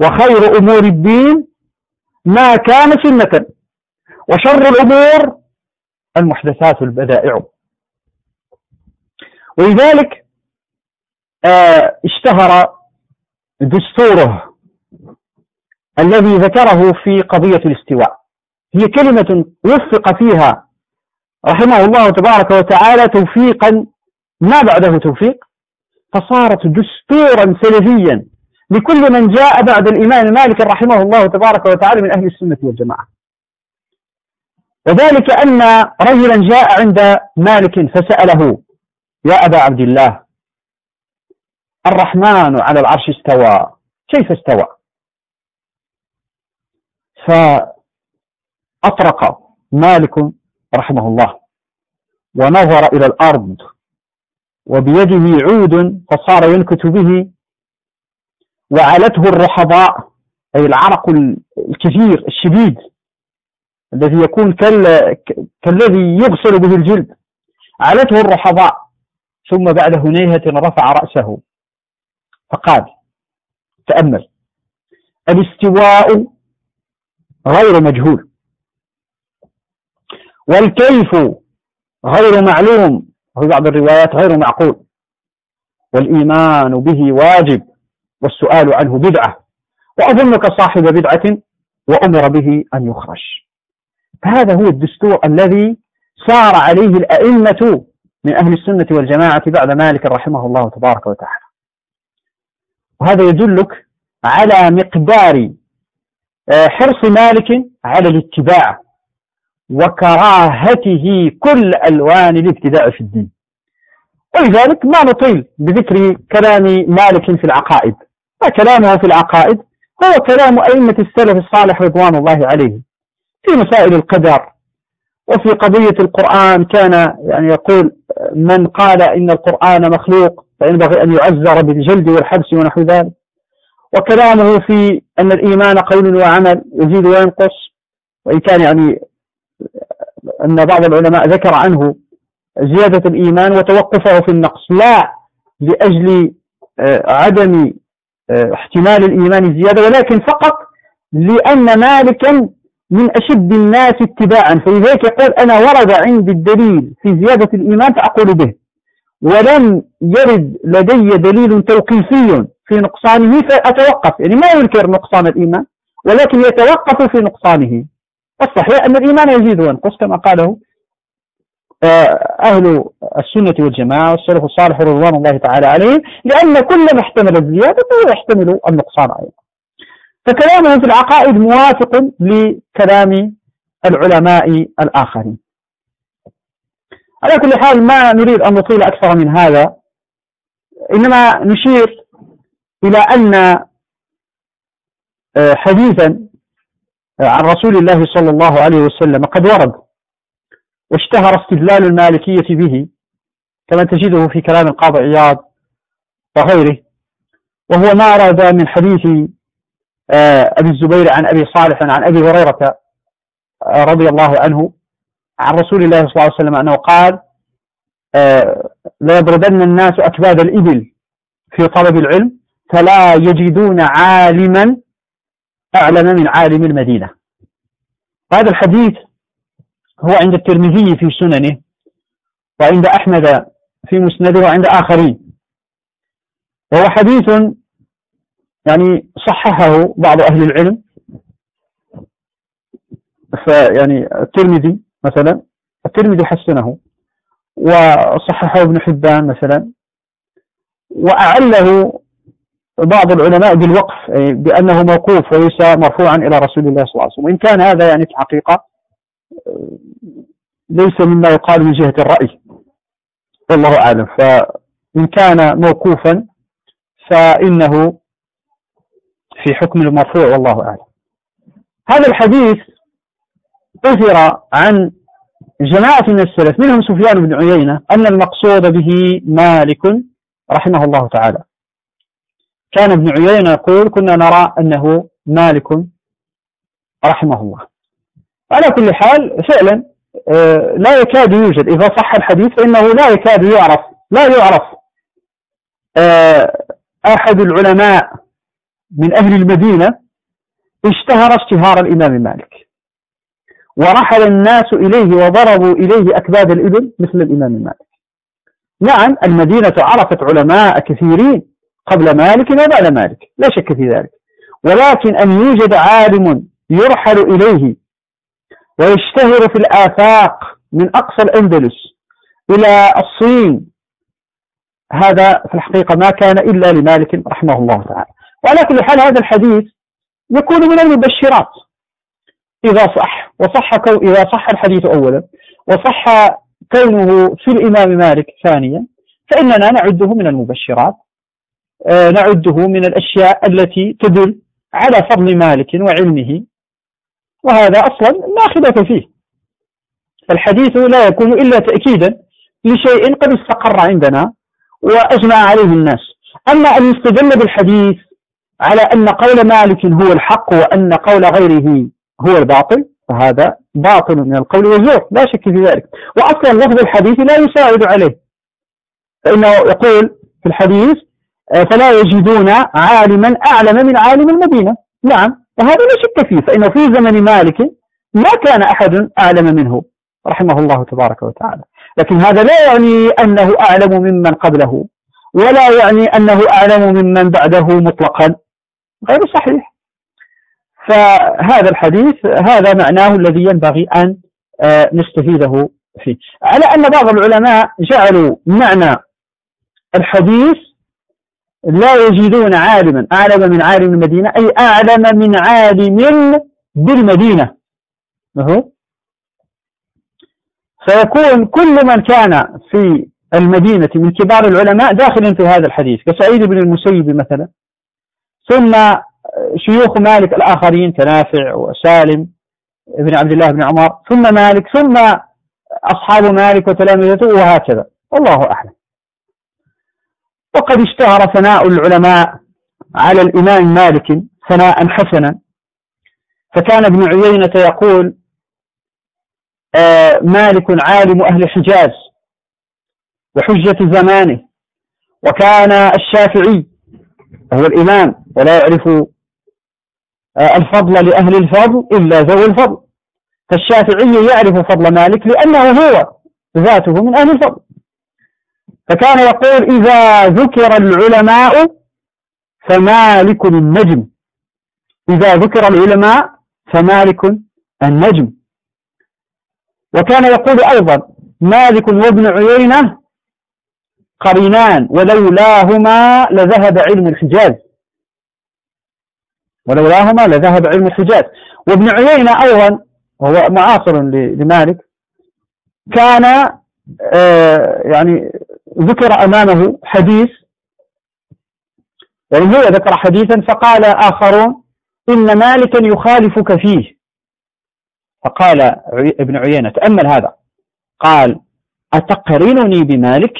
وخير أمور الدين ما كان سنة. وشر الأمور المحدثات البدائع ولذلك آه، اشتهر دستوره الذي ذكره في قضية الاستواء. هي كلمة وفق فيها رحمه الله تبارك وتعالى توفيقا. ما بعده توفيق؟ فصارت دستورا سلفيا. لكل من جاء بعد الإمام مالك رحمه الله تبارك وتعالى من أهل السنة والجماعة. وذلك أن رجلا جاء عند مالك فسأله يا أبا عبد الله الرحمن على العرش استوى كيف استوى؟ فأطرق مالك رحمه الله ونظر إلى الأرض وبيده عود فصار ينكت به وعلته الرحضاء أي العرق الكثير الشديد الذي يكون كالذي يغسل به الجلد. علته الرحضاء. ثم بعد هنيهة رفع رأسه. فقال تأمل. الاستواء غير مجهول. والكيف غير معلوم. وفي بعض الروايات غير معقول. والإيمان به واجب. والسؤال عنه بدعة. وأظنك صاحب بدعة وأمر به أن يخرج. هذا هو الدستور الذي سار عليه الأئمة من أهل السنة والجماعة بعد مالك رحمه الله تبارك وتعالى. وهذا يدلك على مقدار آه، حرص مالك على الاتباع وكراهته كل ألوان الابتداع في الدين. ولذلك ما نطيل بذكر كلام مالك في العقائد. فكلامه في العقائد هو كلام أئمة السلف الصالح رضوان الله عليهم. في مسائل القدر وفي قضية القرآن كان يعني يقول من قال إن القرآن مخلوق فينبغي أن يعزر بالجلد والحبس ونحو ذلك. وكلامه في أن الإيمان قول وعمل يزيد وينقص. وإن كان يعني أن بعض العلماء ذكر عنه زيادة الإيمان وتوقفه في النقص لا لأجل آه، عدم احتمال الإيمان الزيادة ولكن فقط لأن مالكا من أشد الناس اتباعا. فلذلك يقول أنا ورد عندي الدليل في زيادة الإيمان فأقول به. ولم يرد لدي دليل توقيفي في نقصانه فأتوقف. يعني ما ينكر نقصان الإيمان ولكن يتوقف في نقصانه. الصحيح أن الإيمان يزيد وينقص كما قاله آه، أهل السنة والجماعة والسلف الصالح رضوان الله تعالى عليهم لأن كل ما احتمل الزيادة فهو يحتمل النقصان أيضا. فكلامهم في العقائد موافق لكلام العلماء الآخرين. على كل حال ما نريد أن نطيل أكثر من هذا إنما نشير إلى أن آه، حديثا عن رسول الله صلى الله عليه وسلم قد ورد واشتهر استدلال المالكية به كما تجده في كلام القاضي عياض وغيره. وهو ما ورد من حديث آه، أبي الزبير عن أبي صالح عن أبي هريرة آه، رضي الله عنه عن رسول الله صلى الله عليه وسلم أنه قال ليضربن الناس أكباد الإبل في طلب العلم فلا يجدون عالما أعلم من عالم المدينة. هذا الحديث هو عند الترمذي في سننه وعند أحمد في مسنده وعند آخرين. وهو حديث يعني صححه بعض أهل العلم. فيعني الترمذي مثلا الترمذي حسنه وصححه ابن حبان مثلا. وأعله بعض العلماء بالوقف بأنه موقوف وليس مرفوعا إلى رسول الله صلى الله عليه وسلم. وإن كان هذا يعني في الحقيقة ليس مما يقال من جهة الرأي. والله أعلم. فإن كان موقوفا فإنه في حكم المرفوع والله أعلم. هذا الحديث أثر عن جماعة من السلف منهم سفيان بن عيينة أن المقصود به مالك رحمه الله تعالى. كان ابن عيينة يقول كنا نرى أنه مالك رحمه الله. على كل حال فعلا آه، لا يكاد يوجد. إذا صح الحديث فإنه لا يكاد يعرف لا يعرف. آه، أحد العلماء من أهل المدينة اشتهر اشتهار الإمام مالك. ورحل الناس إليه وضربوا إليه أكباد الإبل مثل الإمام مالك. نعم المدينة عرفت علماء كثيرين قبل مالك وبعد مالك. لا شك في ذلك. ولكن أن يوجد عالم يرحل إليه ويشتهر في الآفاق من أقصى الأندلس إلى الصين. هذا في الحقيقة ما كان إلا لمالك رحمه الله تعالى. وعلى كل حال هذا الحديث يكون من المبشرات. إذا صح وصح إذا صح الحديث أولا وصح كونه في الإمام مالك ثانيا فإننا نعده من المبشرات. آه، نعده من الأشياء التي تدل على فضل مالك وعلمه. وهذا أصلا لا خلاف فيه. الحديث لا يكون إلا تأكيدا لشيء قد استقر عندنا وأجمع عليه الناس. أما أن يستدل بالحديث على أن قول مالك هو الحق وأن قول غيره هو الباطل فهذا باطل من القول والزور لا شك في ذلك. وأصلا لفظ الحديث لا يساعد عليه. فإنه يقول في الحديث آه، فلا يجدون عالما أعلم من عالم المدينة. نعم. وهذا لا شك فيه فإنه في زمن مالك ما كان أحد أعلم منه رحمه الله تبارك وتعالى. لكن هذا لا يعني أنه أعلم ممن قبله ولا يعني أنه أعلم ممن بعده مطلقا غير صحيح. فهذا الحديث هذا معناه الذي ينبغي أن آه، نستفيده فيه. على أن بعض العلماء جعلوا معنى الحديث لا يجدون عالما. أعلم من عالم المدينة أي أعلم من عالم بالمدينة. هو فيكون كل من كان في المدينة من كبار العلماء داخل في هذا الحديث كسعيد بن المسيب مثلا. ثم شيوخ مالك الآخرين كنافع وسالم ابن عبد الله بن عمر ثم مالك ثم أصحاب مالك وتلامذته وهكذا. والله أعلم. وقد اشتهر ثناء العلماء على الإمام مالك ثناء حسنا. فكان ابن عيينة يقول آه مالك عالم أهل الحجاز وحجة زمانه وكان الشافعي وهو الإمام ولا يعرف آه، الفضل لأهل الفضل إلا ذوي الفضل. فالشافعي يعرف فضل مالك لأنه هو ذاته من أهل الفضل. فكان يقول إذا ذكر العلماء فمالك النجم. إذا ذكر العلماء فمالك النجم. وكان يقول أيضا مالك وابن عيينة قرينان ولولاهما لذهب علم الحجاز. ولولاهما لذهب علم الحجاز. وابن عيينة أيضا وهو معاصر لمالك كان آه، يعني ذكر أمامه حديث يعني هو ذكر حديثا فقال آخرون إن مالكا يخالفك فيه. فقال ابن عيينة تأمل هذا. قال أتقرنني بمالك؟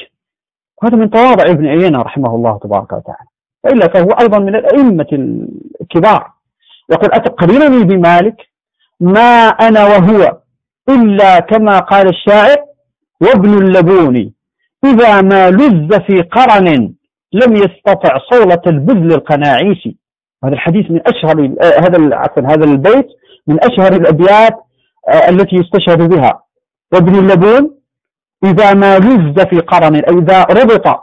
هذا من تواضع ابن عيينة رحمه الله تبارك وتعالى. وإلا فهو أيضا من الأئمة الكبار. يقول أتقرنني بمالك؟ ما أنا وهو إلا كما قال الشاعر وابن اللبون. إذا ما لز في قرن لم يستطع صولة البذل القناعيسي هذا الحديث من أشهر هذا عفوا هذا البيت من أشهر الأبيات آه، التي يستشهد بها. وابن اللبون إذا ما لز في قرن أي إذا ربط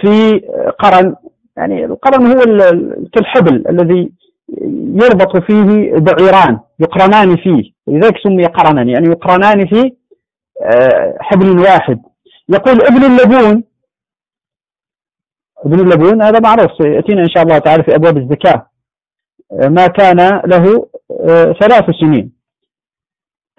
في قرن يعني القرن هو كالحبل الذي يربط فيه بعيران يقرنان فيه. لذلك سمي قرنا يعني يقرنان في آه، حبل واحد. يقول ابن اللبون. ابن اللبون هذا معروف سيأتينا إن شاء الله تعالى في أبواب الزكاة. آه، ما كان له آه، ثلاث سنين.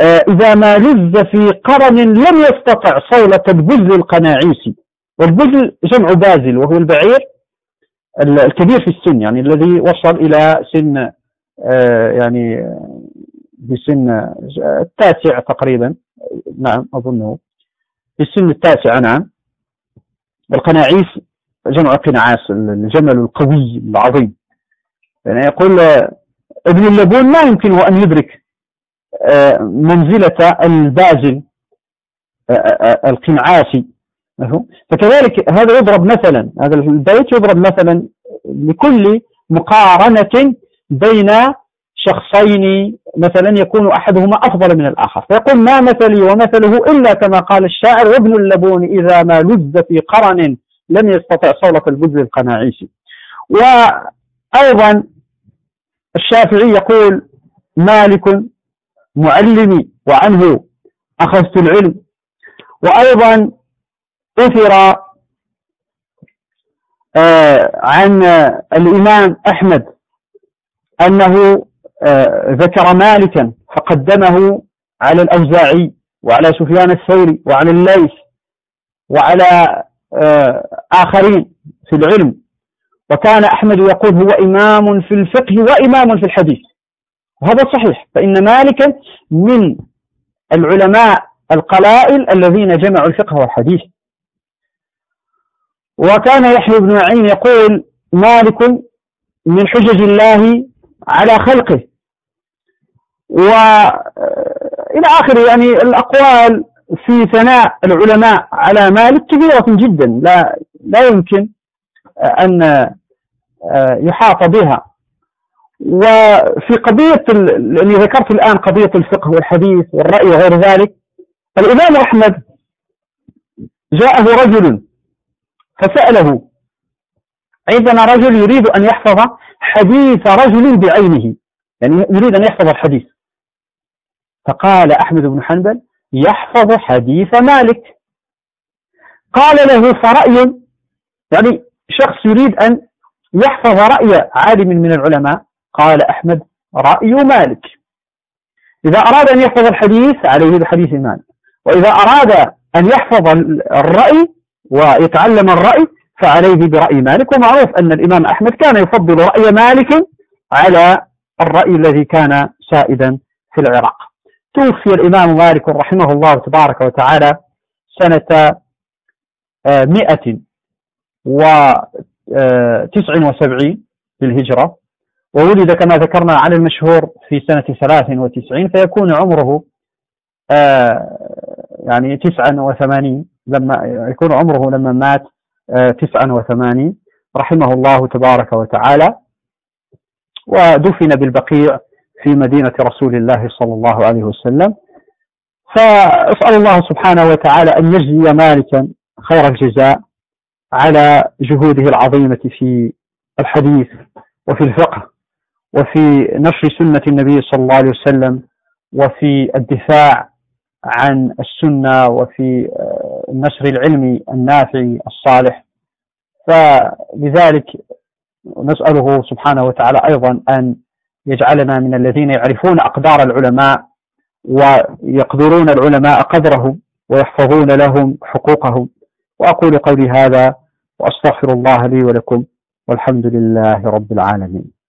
إذا ما لز في قرن لم يستطع صولة البزل القناعيسي. والبزل جمع بازل وهو البعير الكبير في السن يعني الذي وصل إلى سن يعني بسن التاسع تقريبا. نعم أظنه. في السن التاسع نعم. والقناعيس جمع قنعاس الجمل القوي العظيم. يعني يقول ابن اللبون ما يمكنه أن يدرك آه، منزلة البازل آه، آه، القنعاسي فكذلك هذا يضرب مثلا هذا البيت يضرب مثلا لكل مقارنة بين شخصين مثلا يكون أحدهما أفضل من الآخر. فيقول ما مثلي ومثله إلا كما قال الشاعر وابن اللبون إذا ما لز في قرن لم يستطع صولة البذل القناعيسي وأيضا الشافعي يقول مالك معلمي وعنه أخذت العلم. وأيضا أثر آه، عن الإمام أحمد أنه ذكر مالكا فقدمه على الأوزاعي وعلى سفيان الثوري وعلى الليث وعلى آه، آخرين في العلم. وكان أحمد يقول هو إمام في الفقه وإمام في الحديث. وهذا صحيح فإن مالكا من العلماء القلائل الذين جمعوا الفقه والحديث. وكان يحيى بن معين يقول مالك من حجج الله على خلقه. وإلى آخره. يعني الأقوال في ثناء العلماء على مالك كبيرة جدا. لا لا يمكن أن يحاط بها. وفي قضية اللي ذكرت الآن قضية الفقه والحديث والرأي وغير ذلك الإمام أحمد جاءه رجل فسأله عندنا رجل يريد أن يحفظ حديث رجل بعينه. يعني يريد أن يحفظ الحديث. فقال أحمد بن حنبل يحفظ حديث مالك. قال له فرأي يعني شخص يريد أن يحفظ رأي عالم من العلماء قال أحمد رأي مالك. إذا أراد أن يحفظ الحديث عليه بحديث مالك وإذا أراد أن يحفظ الرأي ويتعلم الرأي فعليه برأي مالك. ومعروف أن الإمام أحمد كان يفضل رأي مالك على الرأي الذي كان سائدا في العراق. توفي الإمام مالك رحمه الله تبارك وتعالى سنة آه، مئة وتسع آه، وسبعين للهجرة وولد كما ذكرنا على المشهور في سنة ثلاث وتسعين فيكون عمره آه، يعني تسعا وثمانين لما يكون عمره لما مات تسعا وثمانين رحمه الله تبارك وتعالى ودفن بالبقيع في مدينة رسول الله صلى الله عليه وسلم. فأسأل الله سبحانه وتعالى أن يجزي مالكا خير الجزاء على جهوده العظيمة في الحديث وفي الفقه وفي نشر سنة النبي صلى الله عليه وسلم وفي الدفاع عن السنة وفي النشر العلمي النافع الصالح. فلذلك نسأله سبحانه وتعالى أيضا أن يجعلنا من الذين يعرفون أقدار العلماء ويقدرون العلماء قدرهم ويحفظون لهم حقوقهم. وأقول قولي هذا وأستغفر الله لي ولكم والحمد لله رب العالمين.